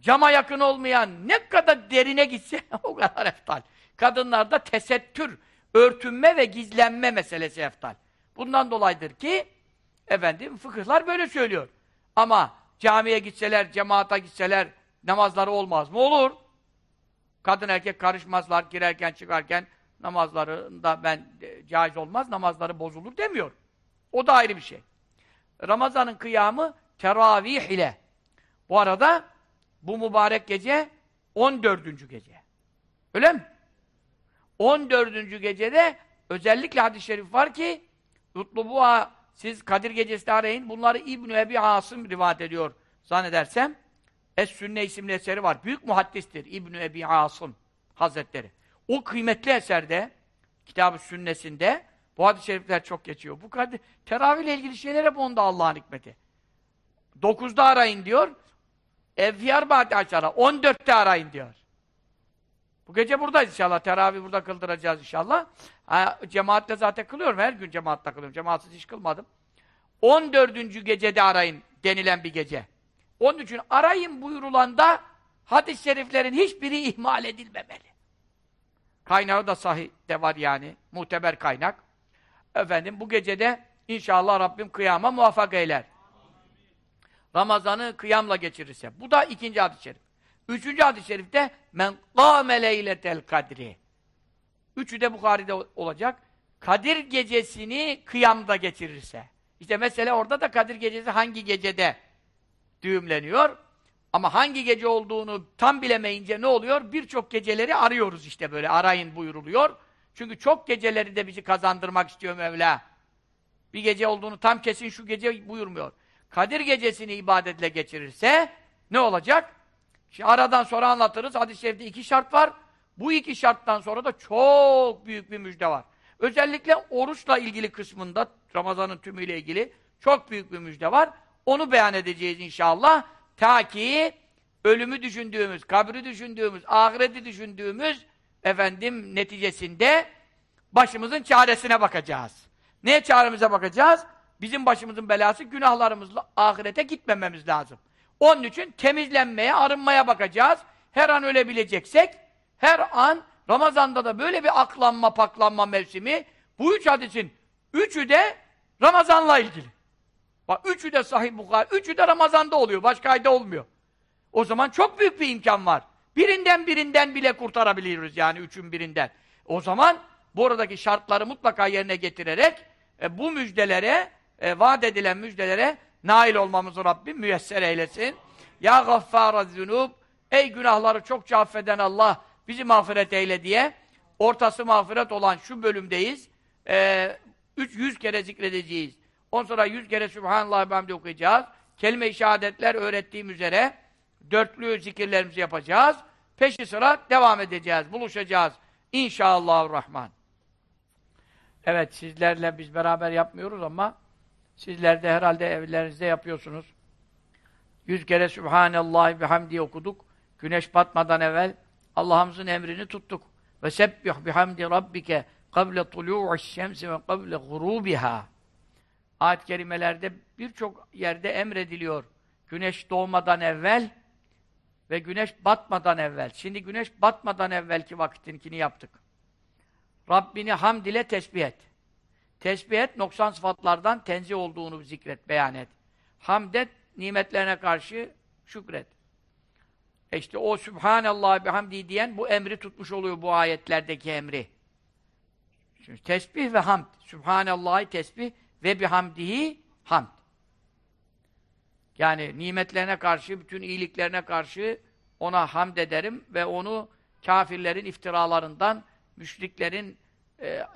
cama yakın olmayan, ne kadar derine gitse o kadar eftal. Kadınlarda tesettür, örtünme ve gizlenme meselesi eftal. Bundan dolayıdır ki efendim fıkıhlar böyle söylüyor. Ama camiye gitseler, cemaata gitseler namazları olmaz mı? Olur. Kadın erkek karışmazlar girerken çıkarken namazlarında ben e, caiz olmaz, namazları bozulur demiyor. O da ayrı bir şey. Ramazan'ın kıyamı teravih ile. Bu arada bu mübarek gece 14. gece. Öyle mi? 14. gecede özellikle hadis-i şerif var ki Utlubuha siz Kadir gecesi arayın. Bunları İbn-i Ebi Asım rivayet ediyor zannedersem. Es-Sünne isimli eseri var. Büyük muhaddistir İbn-i Ebi Asım Hazretleri. O kıymetli eserde kitab-ı sünnesinde bu hadis-i şerifler çok geçiyor. Bu kadir, teravih ile ilgili şeyler hep onda Allah'ın hikmeti. Dokuzda arayın diyor. Evfiyar Ba'de aşara. On dörtte arayın diyor. Bu gece buradayız inşallah. Teravih burada kıldıracağız inşallah. Ha, cemaatle zaten kılıyorum. Her gün cemaatle kılıyorum. Cemaatsiz hiç kılmadım. On dördüncü gecede arayın denilen bir gece. Onun için arayın buyurulanda hadis-i şeriflerin hiçbiri ihmal edilmemeli. Kaynağı da sahih de var yani. Muteber kaynak. Efendim bu gecede inşallah Rabbim kıyama muvaffak eyler. Ramazan'ı kıyamla geçirirse. Bu da ikinci hadis-i şerif. Üçüncü hadis-i şerifte men kâme leyletel kadri. Üçü de Bukhari'de olacak. Kadir gecesini kıyamda geçirirse. İşte mesela orada da Kadir gecesi hangi gecede düğümleniyor? Ama hangi gece olduğunu tam bilemeyince ne oluyor? Birçok geceleri arıyoruz işte böyle arayın buyuruluyor. Çünkü çok geceleri de bizi kazandırmak istiyor Mevla. Bir gece olduğunu tam kesin şu gece buyurmuyor. Kadir gecesini ibadetle geçirirse ne olacak? Aradan sonra anlatırız. Hadis-i şerifte iki şart var. Bu iki şarttan sonra da çok büyük bir müjde var. Özellikle oruçla ilgili kısmında, Ramazan'ın tümüyle ilgili çok büyük bir müjde var. Onu beyan edeceğiz inşallah. Ta ki ölümü düşündüğümüz, kabri düşündüğümüz, ahireti düşündüğümüz efendim neticesinde başımızın çaresine bakacağız. Neye çaremize bakacağız? Bizim başımızın belası günahlarımızla ahirete gitmememiz lazım. Onun için temizlenmeye, arınmaya bakacağız. Her an ölebileceksek, her an Ramazan'da da böyle bir aklanma paklanma mevsimi. Bu üç hadisin üçü de Ramazan'la ilgili. Bak üçü de Sahih Bukhari, üçü de Ramazan'da oluyor. Başka ayda olmuyor. O zaman çok büyük bir imkan var. Birinden birinden bile kurtarabiliyoruz yani üçün birinden. O zaman buradaki şartları mutlaka yerine getirerek e, bu müjdelere, e, vaat edilen müjdelere nail olmamızı Rabbim müyesser eylesin. Ya gaffara zunub Ey günahları çokça affeden Allah bizi mağfiret eyle diye ortası mağfiret olan şu bölümdeyiz. E, 300 kere zikredeceğiz. Ondan sonra 100 kere Sübhanallah hamdi okuyacağız. Kelime-i şehadetler öğrettiğim üzere dörtlü zikirlerimizi yapacağız. Peşi sıra devam edeceğiz, buluşacağız. İnşallahurrahman. Evet, sizlerle biz beraber yapmıyoruz ama sizler de herhalde evlerinizde yapıyorsunuz. Yüz kere Sübhanallah bihamdi okuduk. Güneş batmadan evvel Allah'ımızın emrini tuttuk. Ve sebbih bihamdi rabbike kable tulu'u'ş şemsi ve kable gurubiha. Ayet-i kerimelerde birçok yerde emrediliyor. Güneş doğmadan evvel ve güneş batmadan evvel. Şimdi güneş batmadan evvelki vakitinkini yaptık. Rabbini hamd ile tesbih et. Tesbih et, noksan sıfatlardan tenzih olduğunu zikret, beyan et. Hamd et, nimetlerine karşı şükret. E işte o Sübhanallah bihamdi diyen bu emri tutmuş oluyor bu ayetlerdeki emri. Şimdi tesbih ve hamd. Sübhanallah'ı tesbih ve bihamdihi hamd. Yani nimetlerine karşı, bütün iyiliklerine karşı ona hamd ederim ve onu kafirlerin iftiralarından, müşriklerin e,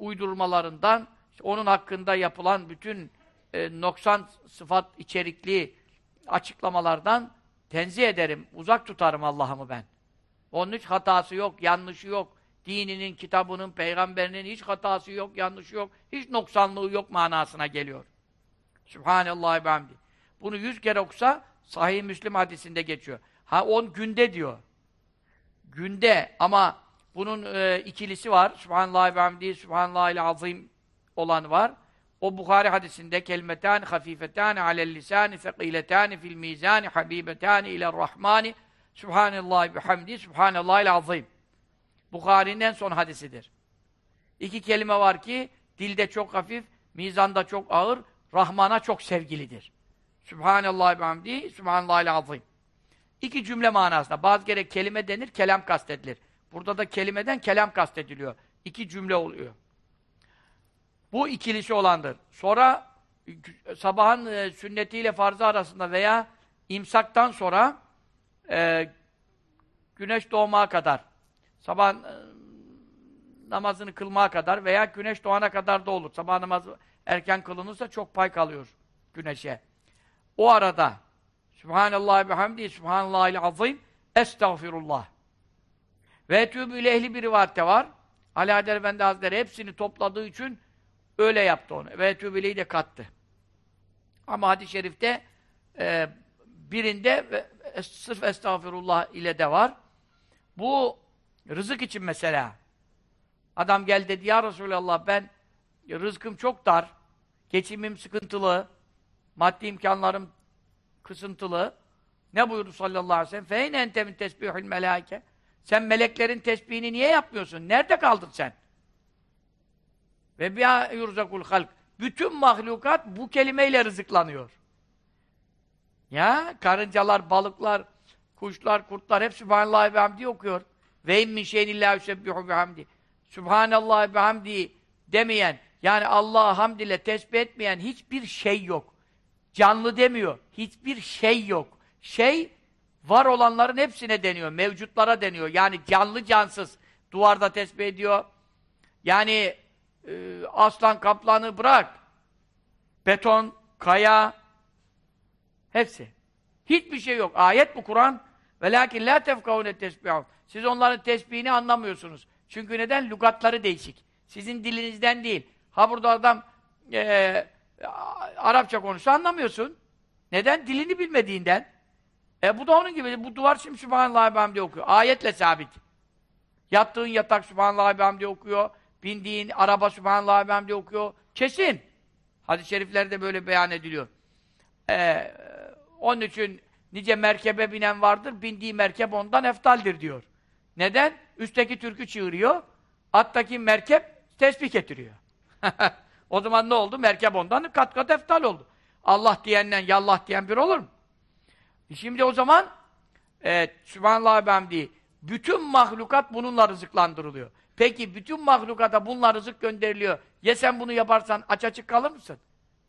uydurmalarından, onun hakkında yapılan bütün e, noksan sıfat içerikli açıklamalardan tenzih ederim, uzak tutarım Allah'ımı ben. Onun hiç hatası yok, yanlışı yok. Dininin, kitabının, peygamberinin hiç hatası yok, yanlışı yok, hiç noksanlığı yok manasına geliyor. Sübhanallah ve hamdi. Bunu yüz kere okusa Sahih Müslim hadisinde geçiyor. Ha on günde diyor. Günde ama bunun e, ikilisi var. Subhanallah ve hamdi, Subhanallah ile azim olan var. O Bukhari hadisinde kelimetan hafifetan alel lisani fekiletan fil mizani habibetan ile rahmani Subhanallah ve hamdi, Subhanallah ile azim. Bukhari'nin en son hadisidir. İki kelime var ki dilde çok hafif, mizanda çok ağır, Rahman'a çok sevgilidir. Sübhanallah ve hamdi, Sübhanallah ile azim. İki cümle manasında. Bazı kere kelime denir, kelam kastedilir. Burada da kelimeden kelam kastediliyor. İki cümle oluyor. Bu ikilisi olandır. Sonra sabahın e, sünnetiyle farzı arasında veya imsaktan sonra e, güneş doğmaya kadar sabah e, namazını kılmaya kadar veya güneş doğana kadar da olur. Sabah namazı erken kılınırsa çok pay kalıyor güneşe. O arada Subhanallah ve hamdi, Subhanallah ile azim, Estağfirullah. Ve etûbü ehli bir rivayette var. Ali Adel Efendi Hazretleri hepsini topladığı için öyle yaptı onu. Ve etûbü de kattı. Ama hadis-i şerifte e, birinde e, sırf estağfirullah ile de var. Bu rızık için mesela. Adam geldi dedi ya Resulallah ben rızkım çok dar, geçimim sıkıntılı, maddi imkanlarım kısıntılı. Ne buyurdu sallallahu aleyhi ve sellem? Feyne ente min tesbihül melâike. Sen meleklerin tesbihini niye yapmıyorsun? Nerede kaldın sen? Ve biha yurzakul halk. Bütün mahlukat bu kelimeyle rızıklanıyor. Ya karıncalar, balıklar, kuşlar, kurtlar hep Sübhanallah ve hamdi okuyor. Ve in min şeyin illa yusebbihu bihamdi. Sübhanallah ve hamdi demeyen, yani Allah'a hamd ile tesbih etmeyen hiçbir şey yok. Canlı demiyor. Hiçbir şey yok. Şey, var olanların hepsine deniyor. Mevcutlara deniyor. Yani canlı cansız. Duvarda tesbih ediyor. Yani e, aslan kaplanı bırak. Beton, kaya, hepsi. Hiçbir şey yok. Ayet bu Kur'an. Velakin la tefkavune tesbihun. Siz onların tesbihini anlamıyorsunuz. Çünkü neden? Lugatları değişik. Sizin dilinizden değil. Ha burada adam e, Arapça konuşsa anlamıyorsun. Neden? Dilini bilmediğinden. E bu da onun gibi. Bu duvar şimdi Sübhanallah ve okuyor. Ayetle sabit. Yattığın yatak Sübhanallah ve okuyor. Bindiğin araba Sübhanallah ve okuyor. Kesin. Hadis-i şeriflerde böyle beyan ediliyor. Ee, onun için nice merkebe binen vardır, bindiği merkep ondan eftaldir diyor. Neden? Üstteki türkü çığırıyor. Alttaki merkep tesbih getiriyor. o zaman ne oldu? Merkep ondan kat kat eftal oldu. Allah diyenden yallah diyen bir olur mu? E şimdi o zaman evet, Sübhanallah ve hamdi bütün mahlukat bununla rızıklandırılıyor. Peki bütün mahlukata bununla rızık gönderiliyor. Ya sen bunu yaparsan aç açık kalır mısın?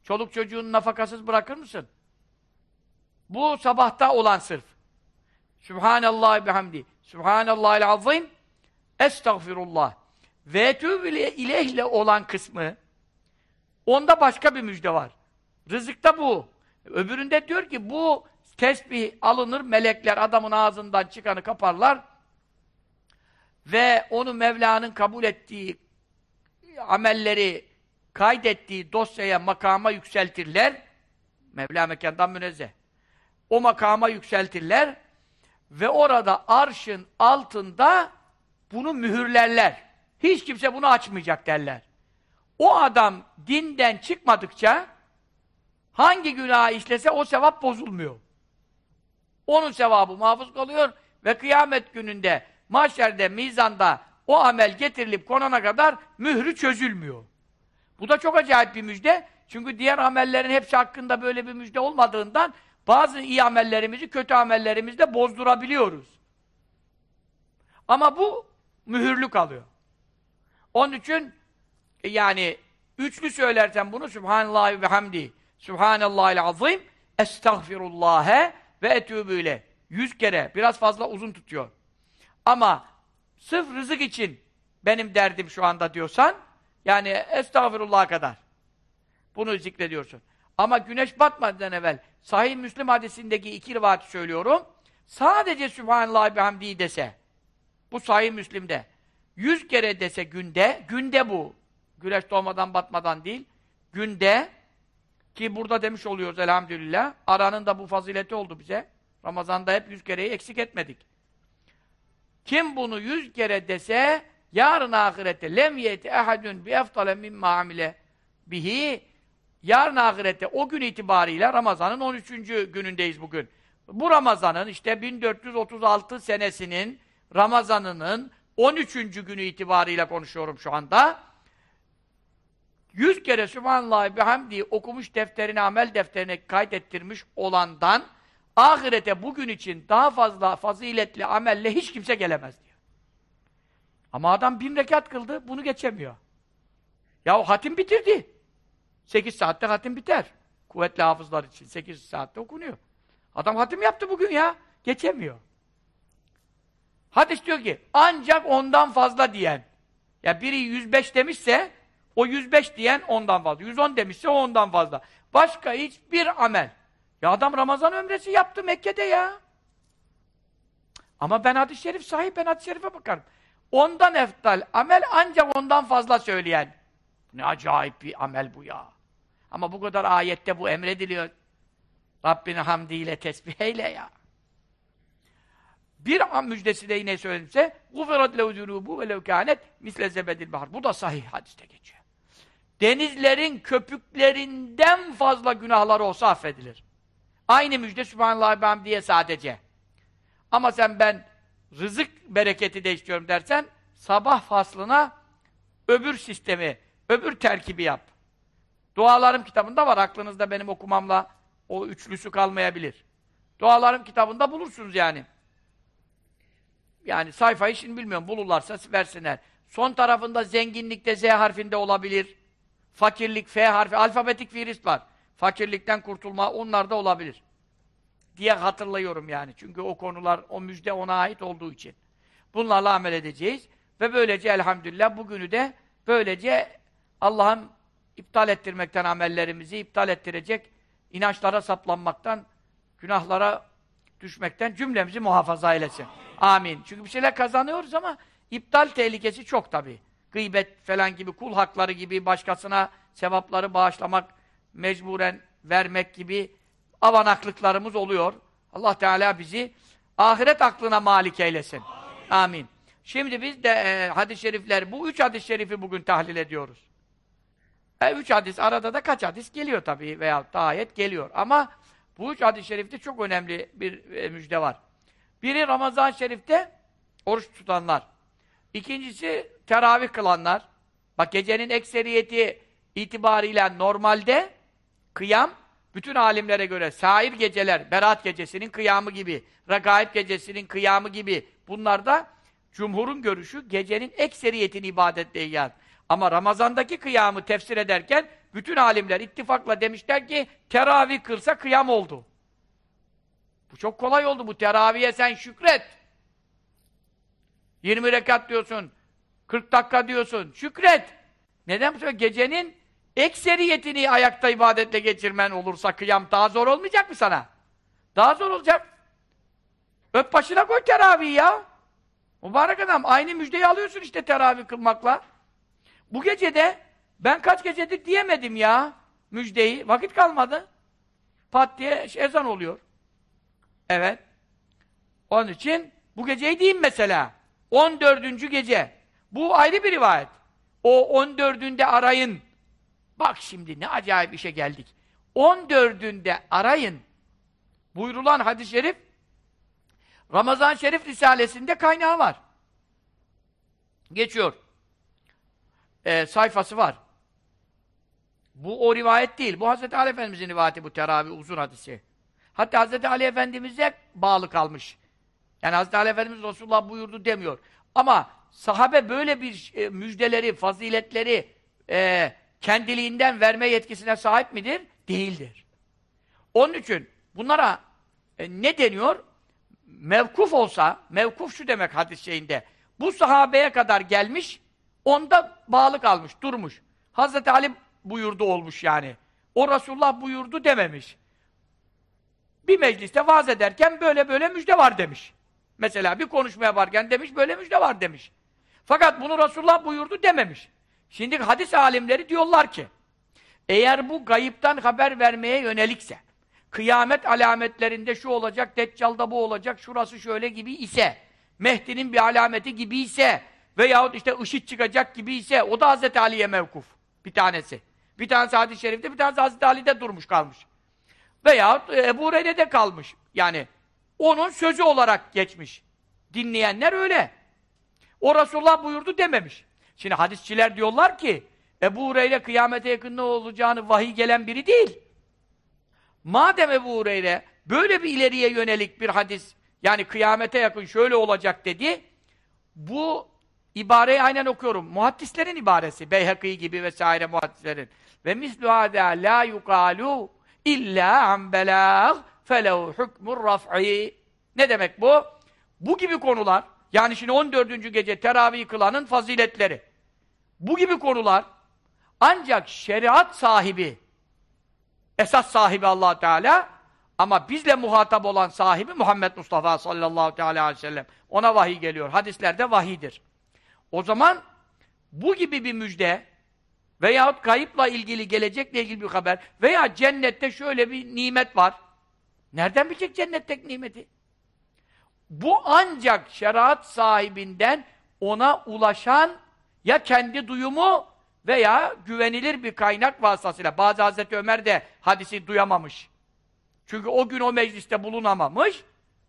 Çoluk çocuğunu nafakasız bırakır mısın? Bu sabahta olan sırf. Sübhanallah bihamdi. Sübhanallahil azim. Estağfirullah. Ve etûbü ilehle olan kısmı onda başka bir müjde var. Rızıkta bu. Öbüründe diyor ki bu tesbih alınır, melekler adamın ağzından çıkanı kaparlar ve onu Mevla'nın kabul ettiği amelleri kaydettiği dosyaya, makama yükseltirler. Mevla mekandan münezzeh. O makama yükseltirler ve orada arşın altında bunu mühürlerler. Hiç kimse bunu açmayacak derler. O adam dinden çıkmadıkça hangi günah işlese o sevap bozulmuyor. Onun sevabı muhafız kalıyor ve kıyamet gününde mahşerde, mizanda o amel getirilip konana kadar mührü çözülmüyor. Bu da çok acayip bir müjde. Çünkü diğer amellerin hepsi hakkında böyle bir müjde olmadığından bazı iyi amellerimizi kötü amellerimizle bozdurabiliyoruz. Ama bu mühürlü kalıyor. Onun için e, yani üçlü söylersen bunu Subhanallah ve hamdi Subhanallahil azim Estağfirullah'e ve etûbü Yüz kere, biraz fazla uzun tutuyor. Ama sırf rızık için benim derdim şu anda diyorsan, yani estağfirullah kadar. Bunu zikrediyorsun. Ama güneş batmadan evvel, Sahih Müslim hadisindeki iki rivayeti söylüyorum, sadece Sübhanallah bihamdi dese, bu Sahih Müslim'de, yüz kere dese günde, günde bu, güneş doğmadan batmadan değil, günde, ki burada demiş oluyoruz elhamdülillah, aranın da bu fazileti oldu bize, Ramazan'da hep yüz kereyi eksik etmedik. Kim bunu yüz kere dese yarın ahirette lem yeti ehadun bi eftale mimma amile bihi yarın ahirette o gün itibariyle Ramazan'ın 13. günündeyiz bugün. Bu Ramazan'ın işte 1436 senesinin Ramazan'ının 13. günü itibariyle konuşuyorum şu anda. Yüz kere Sübhanallah bihamdi okumuş defterine, amel defterine kaydettirmiş olandan ahirete bugün için daha fazla faziletli amelle hiç kimse gelemez diyor. Ama adam bin rekat kıldı, bunu geçemiyor. Ya hatim bitirdi. Sekiz saatte hatim biter. Kuvvetli hafızlar için sekiz saatte okunuyor. Adam hatim yaptı bugün ya, geçemiyor. Hadis diyor ki, ancak ondan fazla diyen, ya biri 105 demişse, o 105 diyen ondan fazla. 110 demişse o ondan fazla. Başka hiçbir amel, ya adam Ramazan ömresi yaptı Mekke'de ya. Ama ben hadis-i şerif sahip, ben hadis-i şerife bakarım. Ondan eftal, amel ancak ondan fazla söyleyen. Ne acayip bir amel bu ya. Ama bu kadar ayette bu emrediliyor. Rabbini hamdiyle tesbih eyle ya. Bir müjdesi de yine söylenirse غُفِرَتْ لَوْ ذُنُوبُ وَلَوْ كَانَتْ مِسْلَ زَبَدِ bahar. Bu da sahih hadiste geçiyor. Denizlerin köpüklerinden fazla günahları olsa affedilir. Aynı müjde Sübhanallah diye sadece. Ama sen ben rızık bereketi de istiyorum dersen sabah faslına öbür sistemi, öbür terkibi yap. Dualarım kitabında var. Aklınızda benim okumamla o üçlüsü kalmayabilir. Dualarım kitabında bulursunuz yani. Yani sayfayı şimdi bilmiyorum. Bulurlarsa versinler. Son tarafında zenginlikte Z harfinde olabilir. Fakirlik F harfi. Alfabetik virüs var. Fakirlikten kurtulma onlar da olabilir. Diye hatırlıyorum yani. Çünkü o konular, o müjde ona ait olduğu için. Bunlarla amel edeceğiz. Ve böylece elhamdülillah bugünü de böylece Allah'ın iptal ettirmekten amellerimizi iptal ettirecek inançlara saplanmaktan, günahlara düşmekten cümlemizi muhafaza eylesin. Amin. Çünkü bir şeyler kazanıyoruz ama iptal tehlikesi çok tabi. Gıybet falan gibi, kul hakları gibi başkasına sevapları bağışlamak, mecburen vermek gibi avanaklıklarımız oluyor. Allah Teala bizi ahiret aklına malik eylesin. Amin. Amin. Şimdi biz de e, hadis-i şerifler, bu üç hadis-i şerifi bugün tahlil ediyoruz. E, üç hadis, arada da kaç hadis geliyor tabii veya da ayet geliyor. Ama bu üç hadis-i şerifte çok önemli bir e, müjde var. Biri Ramazan-ı Şerif'te oruç tutanlar. İkincisi teravih kılanlar. Bak gecenin ekseriyeti itibariyle normalde kıyam bütün alimlere göre sair geceler, Berat gecesinin kıyamı gibi, Regaib gecesinin kıyamı gibi bunlarda cumhurun görüşü gecenin ekseriyetin ibadetle ilgili. Ama Ramazan'daki kıyamı tefsir ederken bütün alimler ittifakla demişler ki teravih kılsa kıyam oldu. Bu çok kolay oldu bu teraviye sen şükret. 20 rekat diyorsun, 40 dakika diyorsun, şükret. Neden bu gecenin ekseriyetini ayakta ibadetle geçirmen olursa kıyam daha zor olmayacak mı sana? Daha zor olacak. Öp başına koy teravih ya. Mübarek adam, aynı müjdeyi alıyorsun işte teravih kılmakla. Bu gecede ben kaç gecedir diyemedim ya müjdeyi. Vakit kalmadı. Pat diye ezan oluyor. Evet. Onun için bu geceyi diyeyim mesela. 14. gece. Bu ayrı bir rivayet. O 14'ünde arayın. Bak şimdi ne acayip işe geldik. 14'ünde arayın. Buyurulan hadis-i şerif Ramazan Şerif Risalesi'nde kaynağı var. Geçiyor. Ee, sayfası var. Bu o rivayet değil. Bu Hazreti Ali Efendimiz'in rivayeti bu teravih uzun hadisi. Hatta Hazreti Ali Efendimiz'e bağlı kalmış. Yani Hazreti Ali Efendimiz Resulullah buyurdu demiyor. Ama sahabe böyle bir e, müjdeleri, faziletleri e, kendiliğinden verme yetkisine sahip midir? Değildir. Onun için bunlara e, ne deniyor? Mevkuf olsa, mevkuf şu demek hadis şeyinde, bu sahabeye kadar gelmiş, onda bağlı kalmış, durmuş. Hazreti Ali buyurdu olmuş yani. O Resulullah buyurdu dememiş. Bir mecliste vaaz ederken böyle böyle müjde var demiş. Mesela bir konuşmaya varken demiş, böyle müjde var demiş. Fakat bunu Resulullah buyurdu dememiş. Şimdi hadis alimleri diyorlar ki, eğer bu gayiptan haber vermeye yönelikse, kıyamet alametlerinde şu olacak, Deccal'da bu olacak, şurası şöyle gibi ise, Mehdi'nin bir alameti gibi ise, veyahut işte ışık çıkacak gibi ise, o da Hazreti Ali'ye mevkuf. Bir tanesi. Bir tanesi hadis-i şerifte, bir tanesi Hazreti Ali'de durmuş kalmış. Veyahut e, Ebu Hureyre'de kalmış. Yani onun sözü olarak geçmiş. Dinleyenler öyle. O Resulullah buyurdu dememiş. Şimdi hadisçiler diyorlar ki Ebu Hureyre kıyamete yakın ne olacağını vahiy gelen biri değil. Madem Ebu Hureyre böyle bir ileriye yönelik bir hadis yani kıyamete yakın şöyle olacak dedi bu ibareyi aynen okuyorum. Muhaddislerin ibaresi. Beyhaki gibi vesaire muhaddislerin. Ve mislu hâdâ lâ yukâlû illa an belâh felev hukmur raf'i. Ne demek bu? Bu gibi konular, yani şimdi 14. gece teravih kılanın faziletleri. Bu gibi konular ancak şeriat sahibi, esas sahibi allah Teala ama bizle muhatap olan sahibi Muhammed Mustafa sallallahu aleyhi ve sellem. Ona vahiy geliyor. Hadislerde vahidir. O zaman bu gibi bir müjde veyahut kayıpla ilgili, gelecekle ilgili bir haber veya cennette şöyle bir nimet var. Nereden bilecek cennetteki nimeti? Bu ancak şeriat sahibinden ona ulaşan ya kendi duyumu veya güvenilir bir kaynak vasıtasıyla. Bazı Hazreti Ömer de hadisi duyamamış. Çünkü o gün o mecliste bulunamamış.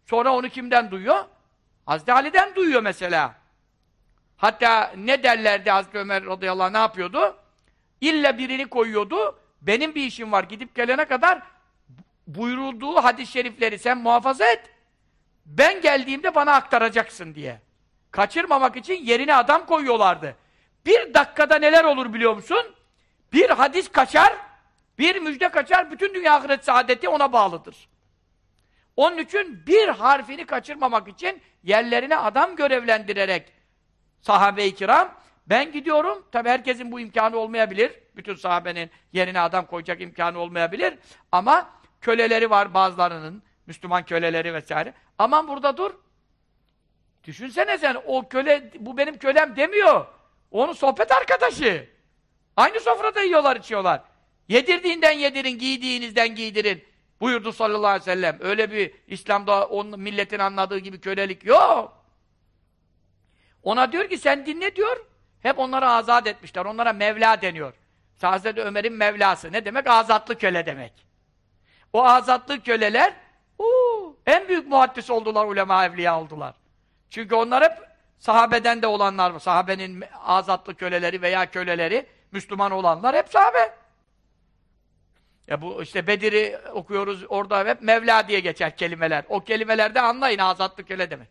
Sonra onu kimden duyuyor? Hazreti Ali'den duyuyor mesela. Hatta ne derlerdi Hazreti Ömer radıyallahu anh ne yapıyordu? İlla birini koyuyordu. Benim bir işim var. Gidip gelene kadar buyurulduğu hadis-i şerifleri sen muhafaza et. Ben geldiğimde bana aktaracaksın diye. Kaçırmamak için yerine adam koyuyorlardı. Bir dakikada neler olur biliyor musun? Bir hadis kaçar, bir müjde kaçar, bütün dünya ahiret saadeti ona bağlıdır. Onun için bir harfini kaçırmamak için yerlerine adam görevlendirerek sahabe-i kiram ben gidiyorum, tabi herkesin bu imkanı olmayabilir. Bütün sahabenin yerine adam koyacak imkanı olmayabilir. Ama köleleri var bazılarının, Müslüman köleleri vesaire. Aman burada dur. Düşünsene sen, o köle, bu benim kölem demiyor. Onun sohbet arkadaşı. Aynı sofrada yiyorlar, içiyorlar. Yedirdiğinden yedirin, giydiğinizden giydirin. Buyurdu sallallahu aleyhi ve sellem. Öyle bir İslam'da onun milletin anladığı gibi kölelik yok. Ona diyor ki sen dinle diyor. Hep onları azat etmişler. Onlara Mevla deniyor. Hazreti Ömer'in Mevlası. Ne demek? Azatlı köle demek. O azatlı köleler en büyük muhaddis oldular, ulema evliya oldular. Çünkü onlar hep Sahabeden de olanlar. Sahabenin azatlı köleleri veya köleleri, Müslüman olanlar hep sahabe. Ya bu işte Bedir'i okuyoruz orada hep Mevla diye geçer kelimeler. O kelimelerde anlayın azatlı köle demek.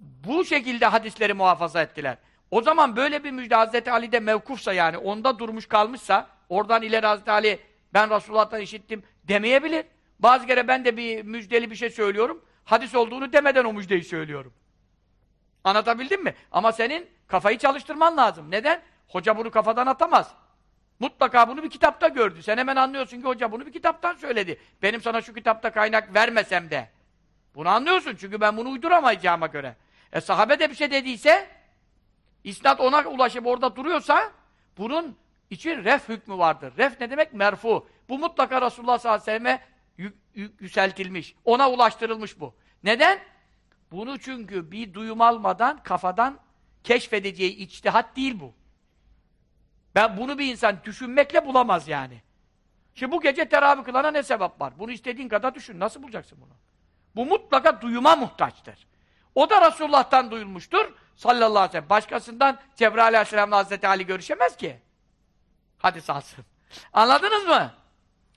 Bu şekilde hadisleri muhafaza ettiler. O zaman böyle bir müjde Hazreti Ali'de mevkufsa yani onda durmuş kalmışsa oradan ileri Hazreti Ali ben Resulullah'tan işittim demeyebilir. Bazı kere ben de bir müjdeli bir şey söylüyorum. Hadis olduğunu demeden o müjdeyi söylüyorum. Anlatabildim mi? Ama senin kafayı çalıştırman lazım. Neden? Hoca bunu kafadan atamaz. Mutlaka bunu bir kitapta gördü. Sen hemen anlıyorsun ki hoca bunu bir kitaptan söyledi. Benim sana şu kitapta kaynak vermesem de. Bunu anlıyorsun çünkü ben bunu uyduramayacağıma göre. E sahabe de bir şey dediyse isnat ona ulaşıp orada duruyorsa bunun için ref hükmü vardır. Ref ne demek? Merfu. Bu mutlaka Resulullah sallallahu aleyhi ve selleme yükseltilmiş. Ona ulaştırılmış bu. Neden? Bunu çünkü bir duyum almadan kafadan keşfedeceği içtihat değil bu. Ben bunu bir insan düşünmekle bulamaz yani. Şimdi bu gece teravih kılana ne sebep var? Bunu istediğin kadar düşün. Nasıl bulacaksın bunu? Bu mutlaka duyuma muhtaçtır. O da Resulullah'tan duyulmuştur. Sallallahu aleyhi ve sellem. Başkasından Cebrail aleyhisselamla Hazreti Ali görüşemez ki. Hadi salsın. Anladınız mı?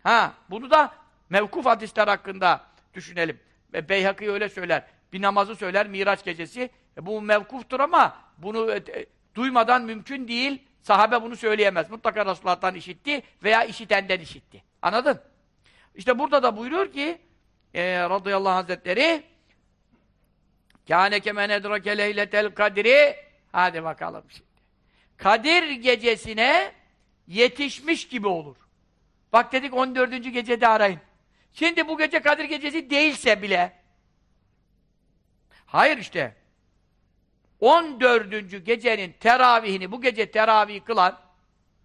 Ha, bunu da mevkuf hadisler hakkında düşünelim. Ve Beyhakî öyle söyler. Bir namazı söyler Miraç gecesi. E, bu mevkuftur ama bunu e, e, duymadan mümkün değil. Sahabe bunu söyleyemez. Mutlaka Resulullah'tan işitti veya işitenden işitti. Anladın? İşte burada da buyuruyor ki e, radıyallahu hazretleri kâne kemen edrake leyletel kadri hadi bakalım şimdi. Kadir gecesine yetişmiş gibi olur. Bak dedik 14. gecede arayın. Şimdi bu gece Kadir gecesi değilse bile hayır işte 14. gecenin teravihini bu gece teravih kılan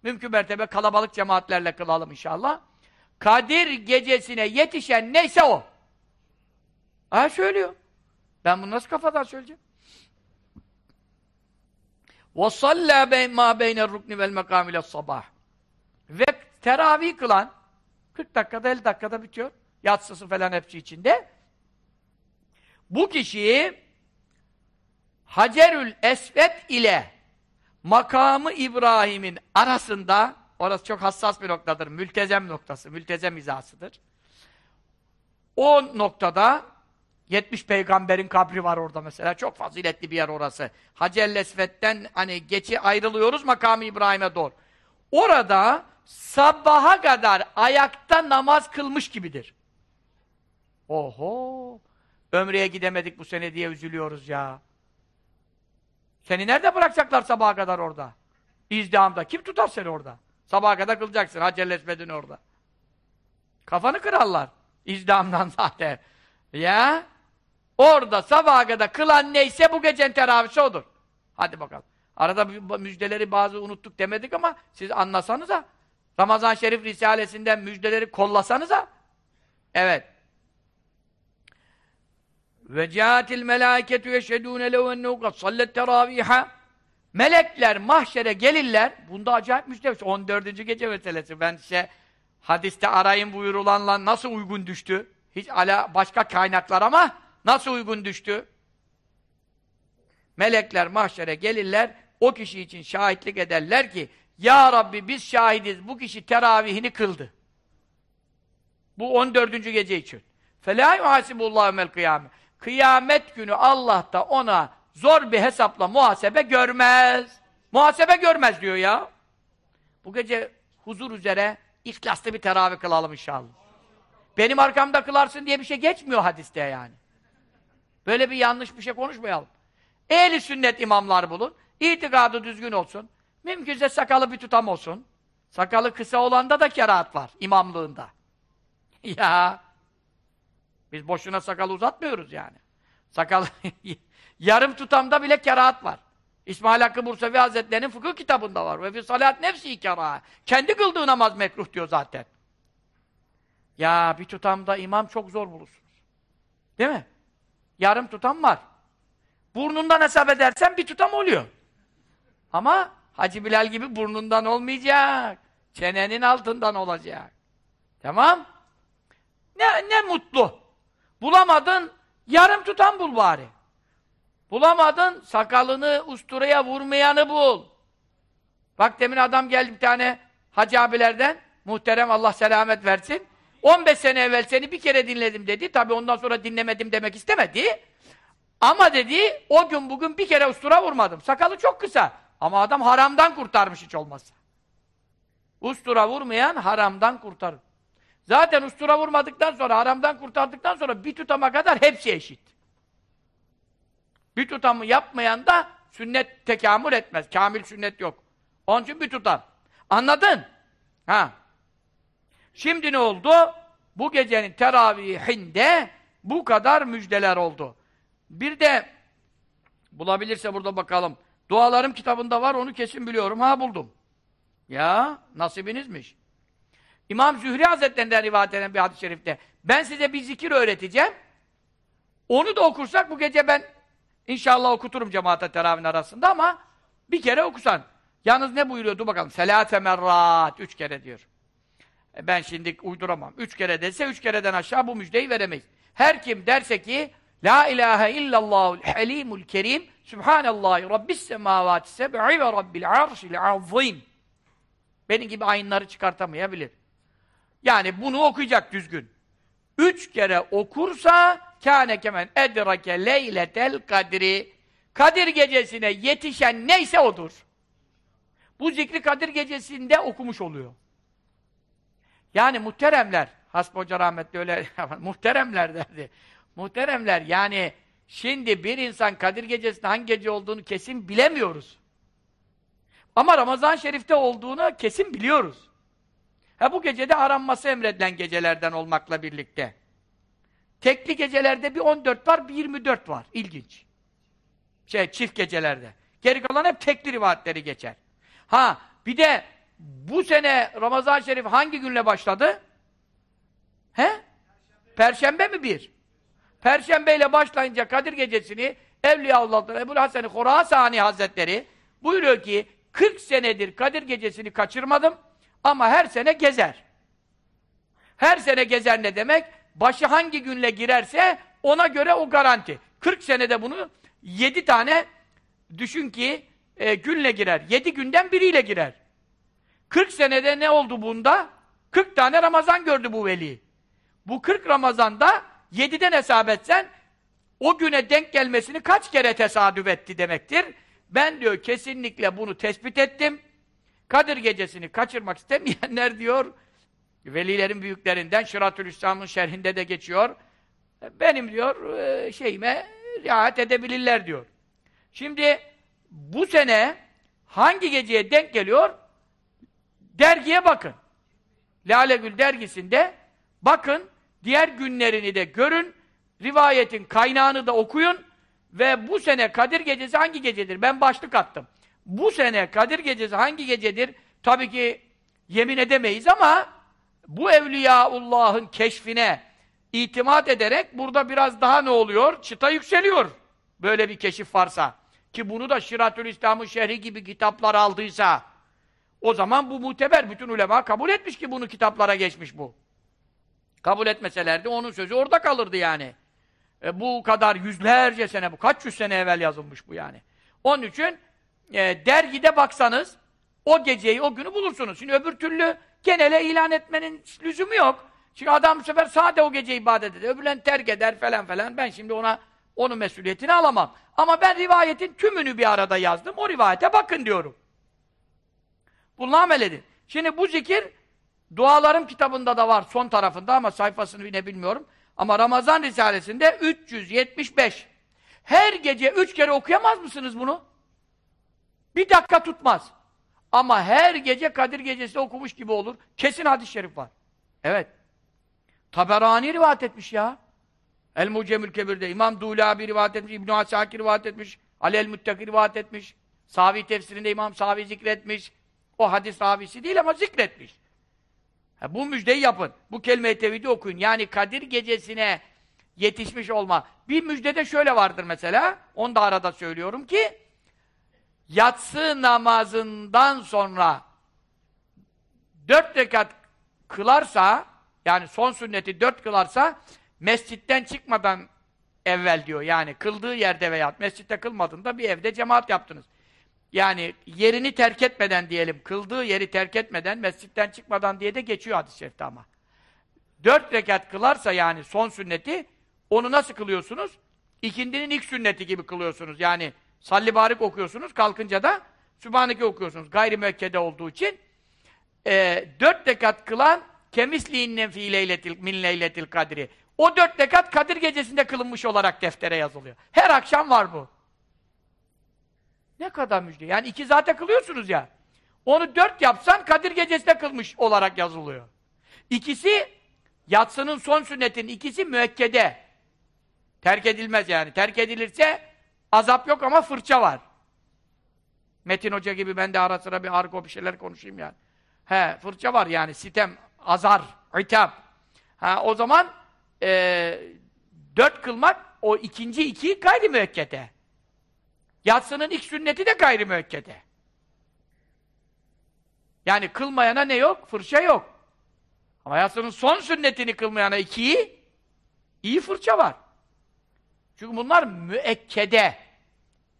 mümkün mertebe kalabalık cemaatlerle kılalım inşallah. Kadir gecesine yetişen neyse o. Ha söylüyor. Ben bunu nasıl kafadan söyleyeceğim? وَصَلَّى مَا بَيْنَ الرُّكْنِ وَالْمَقَامِ sabah. Ve teravih kılan 40 dakikada 50 dakikada bitiyor. Yatsısı falan hepsi içinde. Bu kişiyi Hacerül Esved ile makamı İbrahim'in arasında orası çok hassas bir noktadır. Mültezem noktası, mültezem hizasıdır. O noktada 70 peygamberin kabri var orada mesela. Çok faziletli bir yer orası. Hacer Esved'den hani geçi ayrılıyoruz makamı İbrahim'e doğru. Orada sabaha kadar ayakta namaz kılmış gibidir. Oho! Ömre'ye gidemedik bu sene diye üzülüyoruz ya. Seni nerede bırakacaklar sabaha kadar orada? İzdihamda. Kim tutar seni orada? Sabaha kadar kılacaksın. Hacer Esved'in orada. Kafanı kırarlar. İzdihamdan zaten. Ya? Orada sabaha kadar kılan neyse bu gecenin teravisi odur. Hadi bakalım. Arada müjdeleri bazı unuttuk demedik ama siz anlasanıza. Ramazan Şerif Risalesinden müjdeleri kollasanıza. Evet. Ve cihatil melâketu yeşhedûne lehu ennehu kad sallet terâviha Melekler mahşere gelirler. Bunda acayip müjde. 14. gece meselesi. Ben işte hadiste arayın buyurulanla nasıl uygun düştü? Hiç ala başka kaynaklar ama nasıl uygun düştü? Melekler mahşere gelirler. O kişi için şahitlik ederler ki Ya Rabbi biz şahidiz. Bu kişi teravihini kıldı. Bu 14. gece için. فَلَا يُحَاسِبُ اللّٰهُ الْقِيَامِ Kıyamet günü Allah da ona zor bir hesapla muhasebe görmez. Muhasebe görmez diyor ya. Bu gece huzur üzere ihlaslı bir teravih kılalım inşallah. Benim arkamda kılarsın diye bir şey geçmiyor hadiste yani. Böyle bir yanlış bir şey konuşmayalım. Ehli sünnet imamlar bulun. İtikadı düzgün olsun. Mümkünse sakalı bir tutam olsun. Sakalı kısa olanda da kerahat var imamlığında. ya biz boşuna sakal uzatmıyoruz yani. Sakal yarım tutamda bile kerahat var. İsmail Hakkı Bursevi Hazretleri'nin fıkıh kitabında var. Ve fi salat nefsi keraha. Kendi kıldığı namaz mekruh diyor zaten. Ya bir tutamda imam çok zor bulursunuz. Değil mi? Yarım tutam var. Burnundan hesap edersen bir tutam oluyor. Ama Hacı Bilal gibi burnundan olmayacak. Çenenin altından olacak. Tamam? Ne, ne mutlu. Bulamadın, yarım tutan bul bari. Bulamadın, sakalını usturaya vurmayanı bul. Bak demin adam geldi bir tane hacı abilerden, muhterem Allah selamet versin. 15 sene evvel seni bir kere dinledim dedi. Tabi ondan sonra dinlemedim demek istemedi. Ama dedi, o gün bugün bir kere ustura vurmadım. Sakalı çok kısa. Ama adam haramdan kurtarmış hiç olmazsa. Ustura vurmayan haramdan kurtarır. Zaten ustura vurmadıktan sonra, haramdan kurtardıktan sonra bir tutama kadar hepsi eşit. Bir tutamı yapmayan da sünnet tekamül etmez. Kamil sünnet yok. Onun için bir tutam. Anladın? Ha. Şimdi ne oldu? Bu gecenin teravihinde bu kadar müjdeler oldu. Bir de bulabilirse burada bakalım. Dualarım kitabında var, onu kesin biliyorum. Ha buldum. Ya nasibinizmiş. İmam Zühri Hazretlerinden rivayet eden bir hadis-i şerifte ben size bir zikir öğreteceğim. Onu da okursak bu gece ben inşallah okuturum cemaate teravih arasında ama bir kere okusan. Yalnız ne buyuruyordu bakalım? Selate merrat. Üç kere diyor. E ben şimdi uyduramam. Üç kere dese üç kereden aşağı bu müjdeyi veremeyiz. Her kim derse ki La ilahe illallahul halimul kerim Subhanallahi rabbis semavati seb'i ve rabbil arşil azim Benim gibi ayınları çıkartamayabilir. Yani bunu okuyacak düzgün. Üç kere okursa kâne kemen edrake leyletel kadri Kadir gecesine yetişen neyse odur. Bu zikri Kadir gecesinde okumuş oluyor. Yani muhteremler, Hasbi rahmetli öyle muhteremler derdi. Muhteremler yani şimdi bir insan Kadir gecesinde hangi gece olduğunu kesin bilemiyoruz. Ama Ramazan Şerif'te olduğunu kesin biliyoruz. Ha bu gecede aranması emredilen gecelerden olmakla birlikte. Tekli gecelerde bir 14 var, bir 24 var. İlginç. Şey, çift gecelerde. Geri kalan hep tekli rivayetleri geçer. Ha, bir de bu sene Ramazan Şerif hangi günle başladı? He? Perşembe mi bir? Perşembe ile başlayınca Kadir Gecesi'ni Evliyaullah'tan Ebu Hasan-ı Horasani Hazretleri buyuruyor ki 40 senedir Kadir Gecesi'ni kaçırmadım ama her sene gezer. Her sene gezer ne demek? Başı hangi günle girerse ona göre o garanti. 40 senede bunu 7 tane düşün ki e, günle girer. 7 günden biriyle girer. 40 senede ne oldu bunda? 40 tane Ramazan gördü bu veli. Bu 40 Ramazan'da 7'den hesap etsen o güne denk gelmesini kaç kere tesadüf etti demektir. Ben diyor kesinlikle bunu tespit ettim. Kadir gecesini kaçırmak istemeyenler diyor velilerin büyüklerinden Şiratül İslam'ın şerhinde de geçiyor. Benim diyor e, şeyime riayet edebilirler diyor. Şimdi bu sene hangi geceye denk geliyor? Dergiye bakın. Lale Gül dergisinde bakın, diğer günlerini de görün, rivayetin kaynağını da okuyun ve bu sene Kadir Gecesi hangi gecedir? Ben başlık attım. Bu sene Kadir Gecesi hangi gecedir? Tabii ki yemin edemeyiz ama bu Evliyaullah'ın keşfine itimat ederek burada biraz daha ne oluyor? Çıta yükseliyor. Böyle bir keşif varsa. Ki bunu da Şiratül İslam'ın şerhi gibi kitaplar aldıysa o zaman bu muteber. Bütün ulema kabul etmiş ki bunu kitaplara geçmiş bu. Kabul etmeselerdi onun sözü orada kalırdı yani. E, bu kadar yüzlerce sene, bu kaç yüz sene evvel yazılmış bu yani. Onun için e, dergide baksanız o geceyi, o günü bulursunuz. Şimdi öbür türlü genele ilan etmenin lüzumu yok. Çünkü adam bu sefer sade o gece ibadet eder, öbürlen terk eder falan falan. Ben şimdi ona onun mesuliyetini alamam. Ama ben rivayetin tümünü bir arada yazdım. O rivayete bakın diyorum. Bununla amel edin. Şimdi bu zikir dualarım kitabında da var son tarafında ama sayfasını yine bilmiyorum. Ama Ramazan Risalesi'nde 375. Her gece üç kere okuyamaz mısınız bunu? Bir dakika tutmaz. Ama her gece Kadir Gecesi okumuş gibi olur. Kesin hadis-i şerif var. Evet. Taberani rivayet etmiş ya. El-Mucemül Kebir'de İmam Dulabi rivayet etmiş, İbn-i Asakir rivayet etmiş, Ali el-Muttaki rivayet etmiş, Savi tefsirinde İmam Savi zikretmiş. O hadis ravisi değil ama zikretmiş. Ha, bu müjdeyi yapın. Bu kelime-i tevhidi okuyun. Yani Kadir gecesine yetişmiş olma. Bir müjdede şöyle vardır mesela, onu da arada söylüyorum ki, yatsı namazından sonra dört rekat kılarsa, yani son sünneti dört kılarsa, mescitten çıkmadan evvel diyor. Yani kıldığı yerde veya mescitte kılmadığında bir evde cemaat yaptınız. Yani yerini terk etmeden diyelim, kıldığı yeri terk etmeden, mescitten çıkmadan diye de geçiyor hadis-i şerifte ama. Dört rekat kılarsa yani son sünneti, onu nasıl kılıyorsunuz? İkindinin ilk sünneti gibi kılıyorsunuz. Yani salli barik okuyorsunuz, kalkınca da Sübhaneke okuyorsunuz. Gayri müekkede olduğu için. E, dört rekat kılan kemisliğinden fi leyletil, min leyletil kadri. O dört rekat Kadir gecesinde kılınmış olarak deftere yazılıyor. Her akşam var bu. Ne kadar müjde. Yani iki zaten kılıyorsunuz ya. Onu dört yapsan Kadir gecesinde kılmış olarak yazılıyor. İkisi yatsının son sünnetinin ikisi müekkede. Terk edilmez yani. Terk edilirse azap yok ama fırça var. Metin Hoca gibi ben de ara sıra bir argo bir şeyler konuşayım yani. He, fırça var yani. Sitem, azar, itap. Ha, o zaman e, dört kılmak o ikinci iki gayri müekkede. Yatsının ilk sünneti de gayri müekkede. Yani kılmayana ne yok? Fırça yok. Ama yatsının son sünnetini kılmayana ikiyi iyi fırça var. Çünkü bunlar müekkede.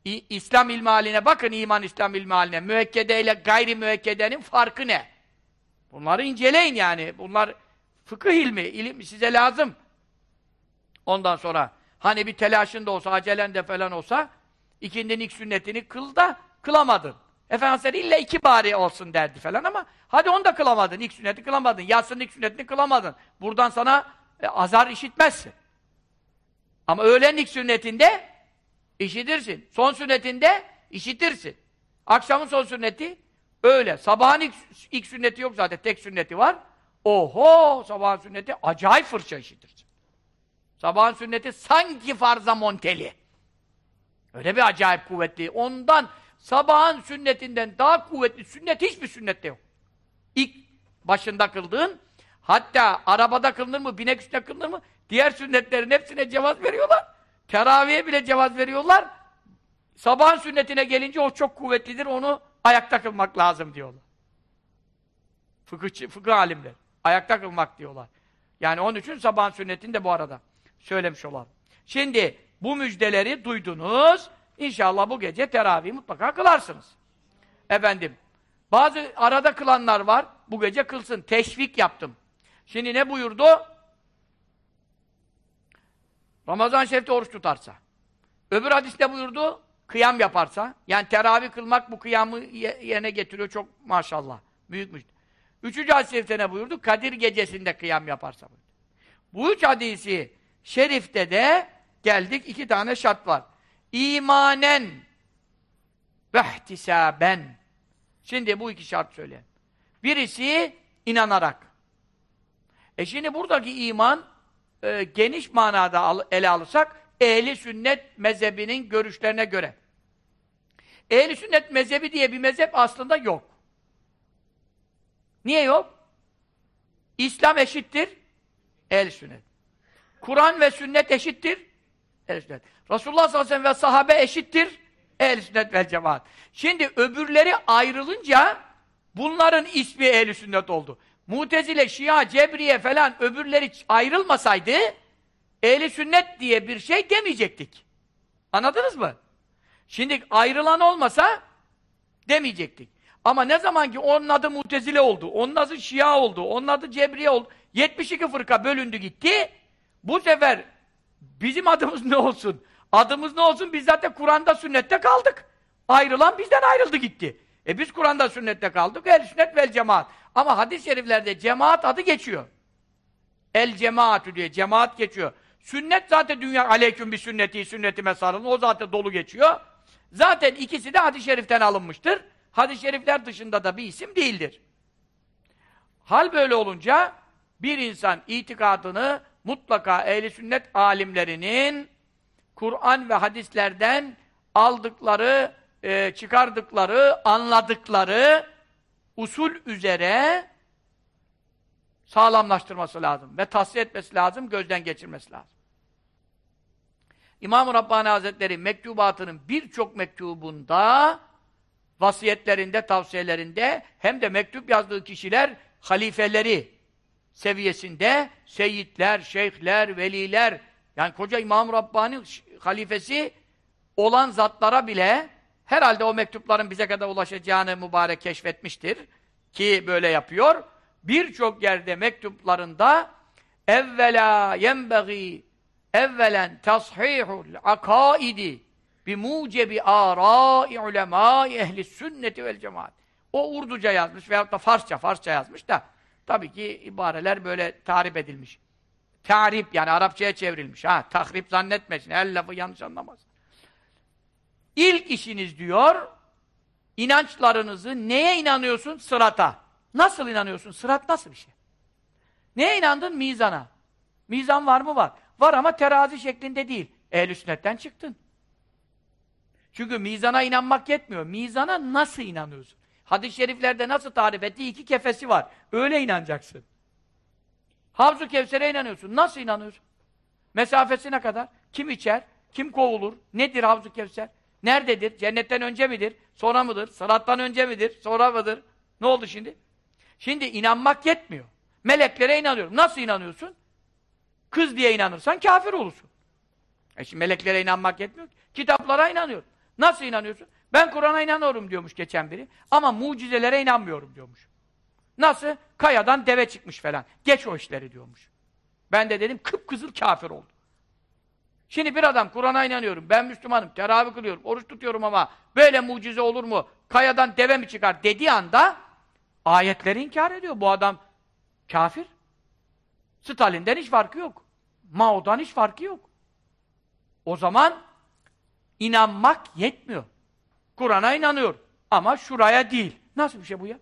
İ İslam ilmi bakın iman İslam ilmi haline. Müekkede ile gayri müekkedenin farkı ne? Bunları inceleyin yani. Bunlar fıkıh ilmi, ilim size lazım. Ondan sonra hani bir telaşın da olsa, acelen de falan olsa ikindinin ilk sünnetini kıl da kılamadın. Efendimiz illa iki bari olsun derdi falan ama hadi onu da kılamadın. ilk sünneti kılamadın. Yatsının ilk sünnetini kılamadın. Buradan sana e, azar işitmezsin. Ama öğlen ilk sünnetinde işitirsin. Son sünnetinde işitirsin. Akşamın son sünneti öyle. Sabahın ilk, ilk sünneti yok zaten. Tek sünneti var. Oho! Sabahın sünneti acayip fırça işitirsin. Sabahın sünneti sanki farza monteli. Öyle bir acayip kuvvetli. Ondan sabahın sünnetinden daha kuvvetli sünnet hiçbir sünnette yok. İlk başında kıldığın hatta arabada kılınır mı, binek üstüne kılınır mı? Diğer sünnetlerin hepsine cevaz veriyorlar. Teraviye bile cevaz veriyorlar. Sabahın sünnetine gelince o çok kuvvetlidir, onu ayakta kılmak lazım diyorlar. Fıkıh, fıkıh alimler. Ayakta kılmak diyorlar. Yani onun için sabahın sünnetini de bu arada söylemiş olalım. Şimdi bu müjdeleri duydunuz. İnşallah bu gece teravih mutlaka kılarsınız. Efendim, bazı arada kılanlar var. Bu gece kılsın. Teşvik yaptım. Şimdi ne buyurdu? Ramazan şerifte oruç tutarsa. Öbür hadiste buyurdu? Kıyam yaparsa. Yani teravih kılmak bu kıyamı yerine getiriyor çok maşallah. Büyükmüş. Üçüncü hadis-i şerifte ne buyurdu? Kadir gecesinde kıyam yaparsa. Bu üç hadisi şerifte de geldik iki tane şart var. İmanen ve ihtisaben. Şimdi bu iki şart söyle. Birisi inanarak. E şimdi buradaki iman e, geniş manada al, ele alırsak ehli sünnet mezhebinin görüşlerine göre. Ehli sünnet mezhebi diye bir mezhep aslında yok. Niye yok? İslam eşittir ehli sünnet. Kur'an ve sünnet eşittir ehl sünnet. Resulullah sallallahu aleyhi ve sellem ve sahabe eşittir ehl sünnet vel cemaat. Şimdi öbürleri ayrılınca bunların ismi ehl sünnet oldu. Mutezile, Şia, Cebriye falan öbürleri ayrılmasaydı ehli sünnet diye bir şey demeyecektik. Anladınız mı? Şimdi ayrılan olmasa demeyecektik. Ama ne zaman ki onun adı Mutezile oldu, onun adı Şia oldu, onun adı Cebriye oldu, 72 fırka bölündü gitti, bu sefer bizim adımız ne olsun? Adımız ne olsun? Biz zaten Kur'an'da sünnette kaldık. Ayrılan bizden ayrıldı gitti. E biz Kur'an'da sünnette kaldık. El sünnet vel cemaat. Ama hadis-i şeriflerde cemaat adı geçiyor. El cemaatü diye cemaat geçiyor. Sünnet zaten dünya aleyküm bir sünneti, sünnetime sarılın. O zaten dolu geçiyor. Zaten ikisi de hadis-i şeriften alınmıştır. Hadis-i şerifler dışında da bir isim değildir. Hal böyle olunca bir insan itikadını mutlaka ehli sünnet alimlerinin Kur'an ve hadislerden aldıkları, e, çıkardıkları, anladıkları usul üzere sağlamlaştırması lazım ve tahsil etmesi lazım, gözden geçirmesi lazım. İmam-ı Rabbani Hazretleri mektubatının birçok mektubunda vasiyetlerinde, tavsiyelerinde hem de mektup yazdığı kişiler halifeleri seviyesinde seyitler, şeyhler, veliler Yani koca İmam Rabbani halifesi olan zatlara bile herhalde o mektupların bize kadar ulaşacağını mübarek keşfetmiştir ki böyle yapıyor. Birçok yerde mektuplarında evvela yenbeği evvelen tashihul akaidi bi mucebi arai ulemâi ehli sünneti vel cemaat. O Urduca yazmış veyahut da Farsça, Farsça yazmış da tabii ki ibareler böyle tarif edilmiş. Tarif yani Arapçaya çevrilmiş. Ha, tahrip zannetmesin. Her lafı yanlış anlamaz. İlk işiniz diyor, inançlarınızı neye inanıyorsun? Sırata. Nasıl inanıyorsun? Sırat nasıl bir şey? Neye inandın? Mizana. Mizan var mı? Var. Var ama terazi şeklinde değil. Ehl-i sünnetten çıktın. Çünkü mizana inanmak yetmiyor. Mizana nasıl inanıyorsun? Hadis-i şeriflerde nasıl tarif etti? İki kefesi var. Öyle inanacaksın. Havzu Kevser'e inanıyorsun. Nasıl inanıyorsun? Mesafesi ne kadar? Kim içer? Kim kovulur? Nedir Havzu Kevser? Nerededir? Cennetten önce midir? Sonra mıdır? Sırattan önce midir? Sonra mıdır? Ne oldu şimdi? Şimdi inanmak yetmiyor. Meleklere inanıyorum. Nasıl inanıyorsun? Kız diye inanırsan kafir olursun. E şimdi meleklere inanmak yetmiyor ki. Kitaplara inanıyorum. Nasıl inanıyorsun? Ben Kur'an'a inanıyorum diyormuş geçen biri. Ama mucizelere inanmıyorum diyormuş. Nasıl? Kayadan deve çıkmış falan. Geç o işleri diyormuş. Ben de dedim kıpkızıl kafir oldu. Şimdi bir adam Kur'an'a inanıyorum, ben Müslümanım, teravih kılıyorum, oruç tutuyorum ama böyle mucize olur mu? Kayadan deve mi çıkar dediği anda ayetleri inkar ediyor. Bu adam kafir. Stalin'den hiç farkı yok. Mao'dan hiç farkı yok. O zaman inanmak yetmiyor. Kur'an'a inanıyor. Ama şuraya değil. Nasıl bir şey bu ya?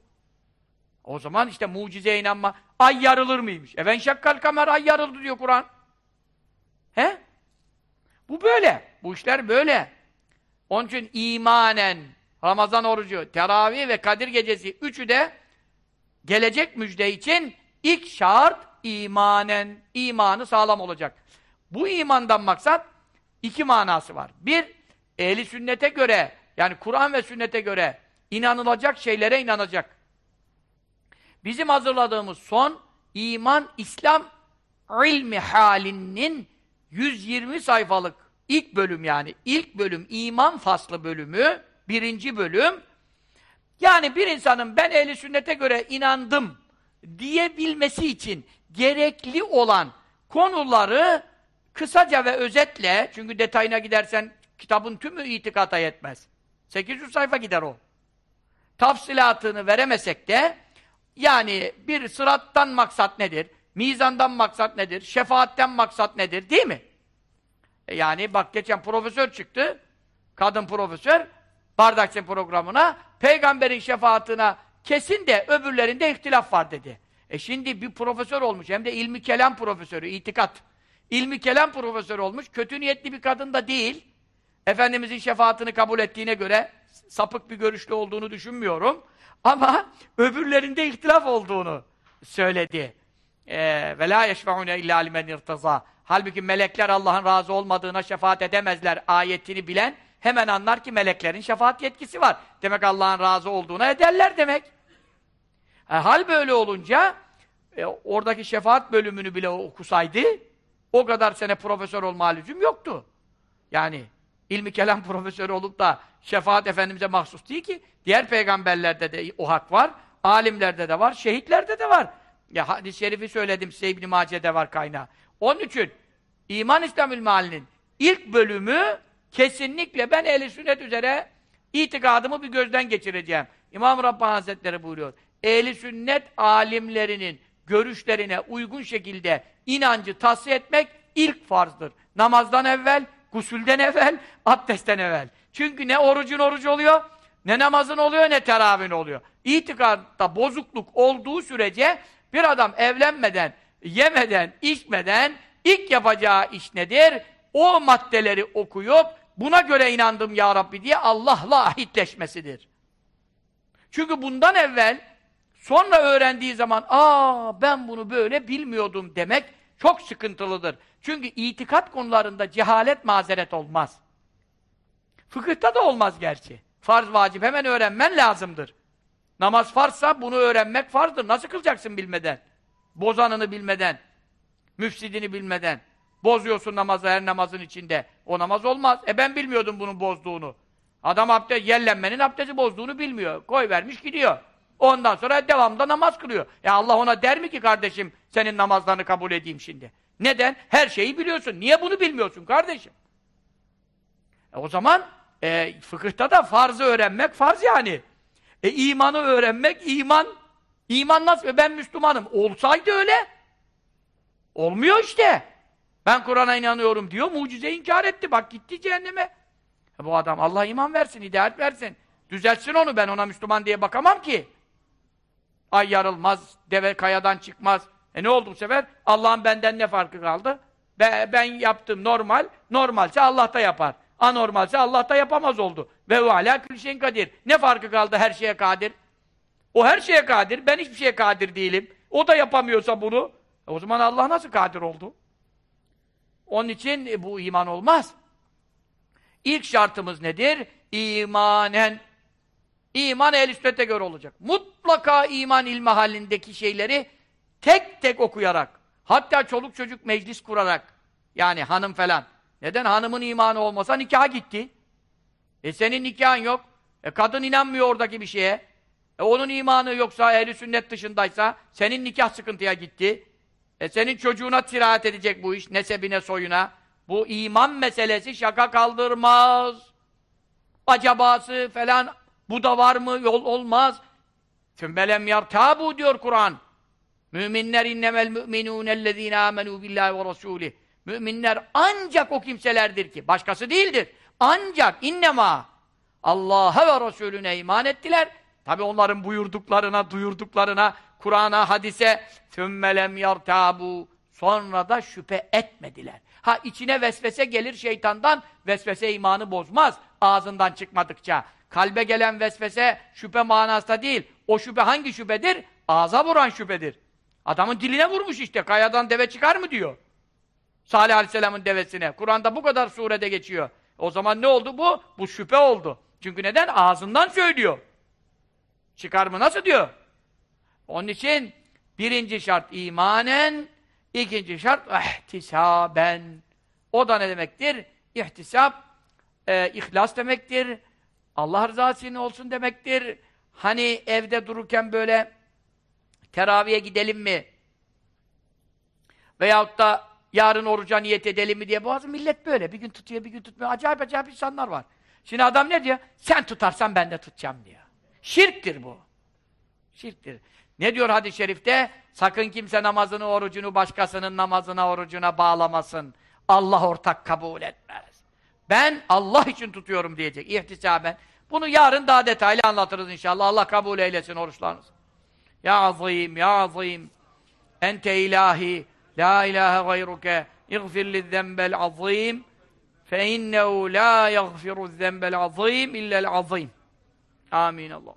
O zaman işte mucizeye inanma. Ay yarılır mıymış? Even şakkal kamer ay yarıldı diyor Kur'an. He? Bu böyle. Bu işler böyle. Onun için imanen Ramazan orucu, teravih ve Kadir gecesi üçü de gelecek müjde için ilk şart imanen. imanı sağlam olacak. Bu imandan maksat iki manası var. Bir, ehli sünnete göre yani Kur'an ve sünnete göre inanılacak şeylere inanacak. Bizim hazırladığımız son iman, İslam ilmi halinin 120 sayfalık ilk bölüm yani ilk bölüm iman faslı bölümü birinci bölüm yani bir insanın ben ehli sünnete göre inandım diyebilmesi için gerekli olan konuları kısaca ve özetle çünkü detayına gidersen kitabın tümü itikata yetmez. 800 sayfa gider o. Tafsilatını veremesek de yani bir sırattan maksat nedir? Mizandan maksat nedir? Şefaatten maksat nedir? Değil mi? E yani bak geçen profesör çıktı. Kadın profesör. Bardakçı programına peygamberin şefaatine kesin de öbürlerinde ihtilaf var dedi. E şimdi bir profesör olmuş hem de ilmi kelam profesörü, itikat. İlmi kelam profesörü olmuş. Kötü niyetli bir kadın da değil. Efendimizin şefaatini kabul ettiğine göre sapık bir görüşlü olduğunu düşünmüyorum. Ama öbürlerinde ihtilaf olduğunu söyledi. Ve la yeşfe'une illa limen irtaza. Halbuki melekler Allah'ın razı olmadığına şefaat edemezler ayetini bilen hemen anlar ki meleklerin şefaat yetkisi var. Demek Allah'ın razı olduğuna ederler demek. E, hal böyle olunca e, oradaki şefaat bölümünü bile okusaydı o kadar sene profesör olma lüzum yoktu. Yani ilmi kelam profesörü olup da şefaat Efendimiz'e mahsus değil ki. Diğer peygamberlerde de o hak var. Alimlerde de var. Şehitlerde de var. Ya hadis-i şerifi söyledim size İbn-i Mace'de var kaynağı. Onun için İman İslamül Mali'nin ilk bölümü kesinlikle ben ehl sünnet üzere itikadımı bir gözden geçireceğim. İmam Rabbani Hazretleri buyuruyor. Ehli sünnet alimlerinin görüşlerine uygun şekilde inancı tahsiye etmek ilk farzdır. Namazdan evvel, gusülden evvel, abdestten evvel. Çünkü ne orucun orucu oluyor, ne namazın oluyor, ne teravih oluyor. İtikatta bozukluk olduğu sürece bir adam evlenmeden, yemeden, içmeden ilk yapacağı iş nedir? O maddeleri okuyup buna göre inandım ya Rabbi diye Allah'la ahitleşmesidir. Çünkü bundan evvel sonra öğrendiği zaman aa ben bunu böyle bilmiyordum demek çok sıkıntılıdır. Çünkü itikat konularında cehalet mazeret olmaz. Fıkıhta da olmaz gerçi. Farz vacip hemen öğrenmen lazımdır. Namaz farsa bunu öğrenmek farzdır. Nasıl kılacaksın bilmeden? Bozanını bilmeden, müfsidini bilmeden. Bozuyorsun namazı her namazın içinde. O namaz olmaz. E ben bilmiyordum bunun bozduğunu. Adam abdest, yellenmenin abdesti bozduğunu bilmiyor. Koy vermiş gidiyor. Ondan sonra devamda namaz kılıyor. Ya Allah ona der mi ki kardeşim senin namazlarını kabul edeyim şimdi? Neden? Her şeyi biliyorsun. Niye bunu bilmiyorsun kardeşim? E o zaman e, fıkıhta da farzı öğrenmek farz yani. E imanı öğrenmek iman. İman nasıl? E, ben Müslümanım. Olsaydı öyle. Olmuyor işte. Ben Kur'an'a inanıyorum diyor. Mucize inkar etti. Bak gitti cehenneme. E bu adam Allah iman versin, hidayet versin. Düzeltsin onu. Ben ona Müslüman diye bakamam ki. Ay yarılmaz, deve kayadan çıkmaz. E ne oldu bu sefer? Allah'ın benden ne farkı kaldı? Be, ben yaptım normal, normalse Allah da yapar. Anormalse Allah da yapamaz oldu. Ve ve alâ şeyin kadir. Ne farkı kaldı her şeye kadir? O her şeye kadir, ben hiçbir şeye kadir değilim. O da yapamıyorsa bunu, e o zaman Allah nasıl kadir oldu? Onun için bu iman olmaz. İlk şartımız nedir? İmanen. İman ehl sünnete göre olacak. Mutlaka iman ilmi halindeki şeyleri tek tek okuyarak, hatta çoluk çocuk meclis kurarak, yani hanım falan. Neden? Hanımın imanı olmasa nikah gitti. E senin nikahın yok. E kadın inanmıyor oradaki bir şeye. E onun imanı yoksa, ehli sünnet dışındaysa, senin nikah sıkıntıya gitti. E senin çocuğuna tirahat edecek bu iş, nesebine, soyuna. Bu iman meselesi şaka kaldırmaz. Acabası falan, bu da var mı, yol olmaz. Tümbelem yartabu diyor Kur'an. Müminler innemel müminûnellezîne âmenû billâhi ve rasûlih. Müminler ancak o kimselerdir ki, başkası değildir. Ancak innema Allah'a ve Resulüne iman ettiler. Tabi onların buyurduklarına, duyurduklarına, Kur'an'a, hadise ثُمَّ yartabu Sonra da şüphe etmediler. Ha içine vesvese gelir şeytandan, vesvese imanı bozmaz ağzından çıkmadıkça. Kalbe gelen vesvese şüphe manasında değil. O şüphe hangi şüphedir? Ağza vuran şüphedir. Adamın diline vurmuş işte. Kayadan deve çıkar mı diyor. Salih Aleyhisselam'ın devesine. Kur'an'da bu kadar surede geçiyor. O zaman ne oldu bu? Bu şüphe oldu. Çünkü neden? Ağzından söylüyor. Çıkar mı? Nasıl diyor? Onun için birinci şart imanen, ikinci şart ihtisaben. O da ne demektir? İhtisap, e, ihlas demektir. Allah rızası olsun demektir. Hani evde dururken böyle teraviye gidelim mi? Veyahut da yarın oruca niyet edelim mi diye bazı millet böyle. Bir gün tutuyor, bir gün tutmuyor. Acayip acayip insanlar var. Şimdi adam ne diyor? Sen tutarsan ben de tutacağım diyor. Şirktir bu. Şirktir. Ne diyor hadis-i şerifte? Sakın kimse namazını, orucunu başkasının namazına, orucuna bağlamasın. Allah ortak kabul etmez. Ben Allah için tutuyorum diyecek. İhtisaben. Bunu yarın daha detaylı anlatırız inşallah. Allah kabul eylesin oruçlarınızı. Ya azim, ya azim. Ente ilahi, la ilahe gayruke. İgfir lizzembel azim. Fe innehu la yagfiru zembel azim illel azim. Amin Allah.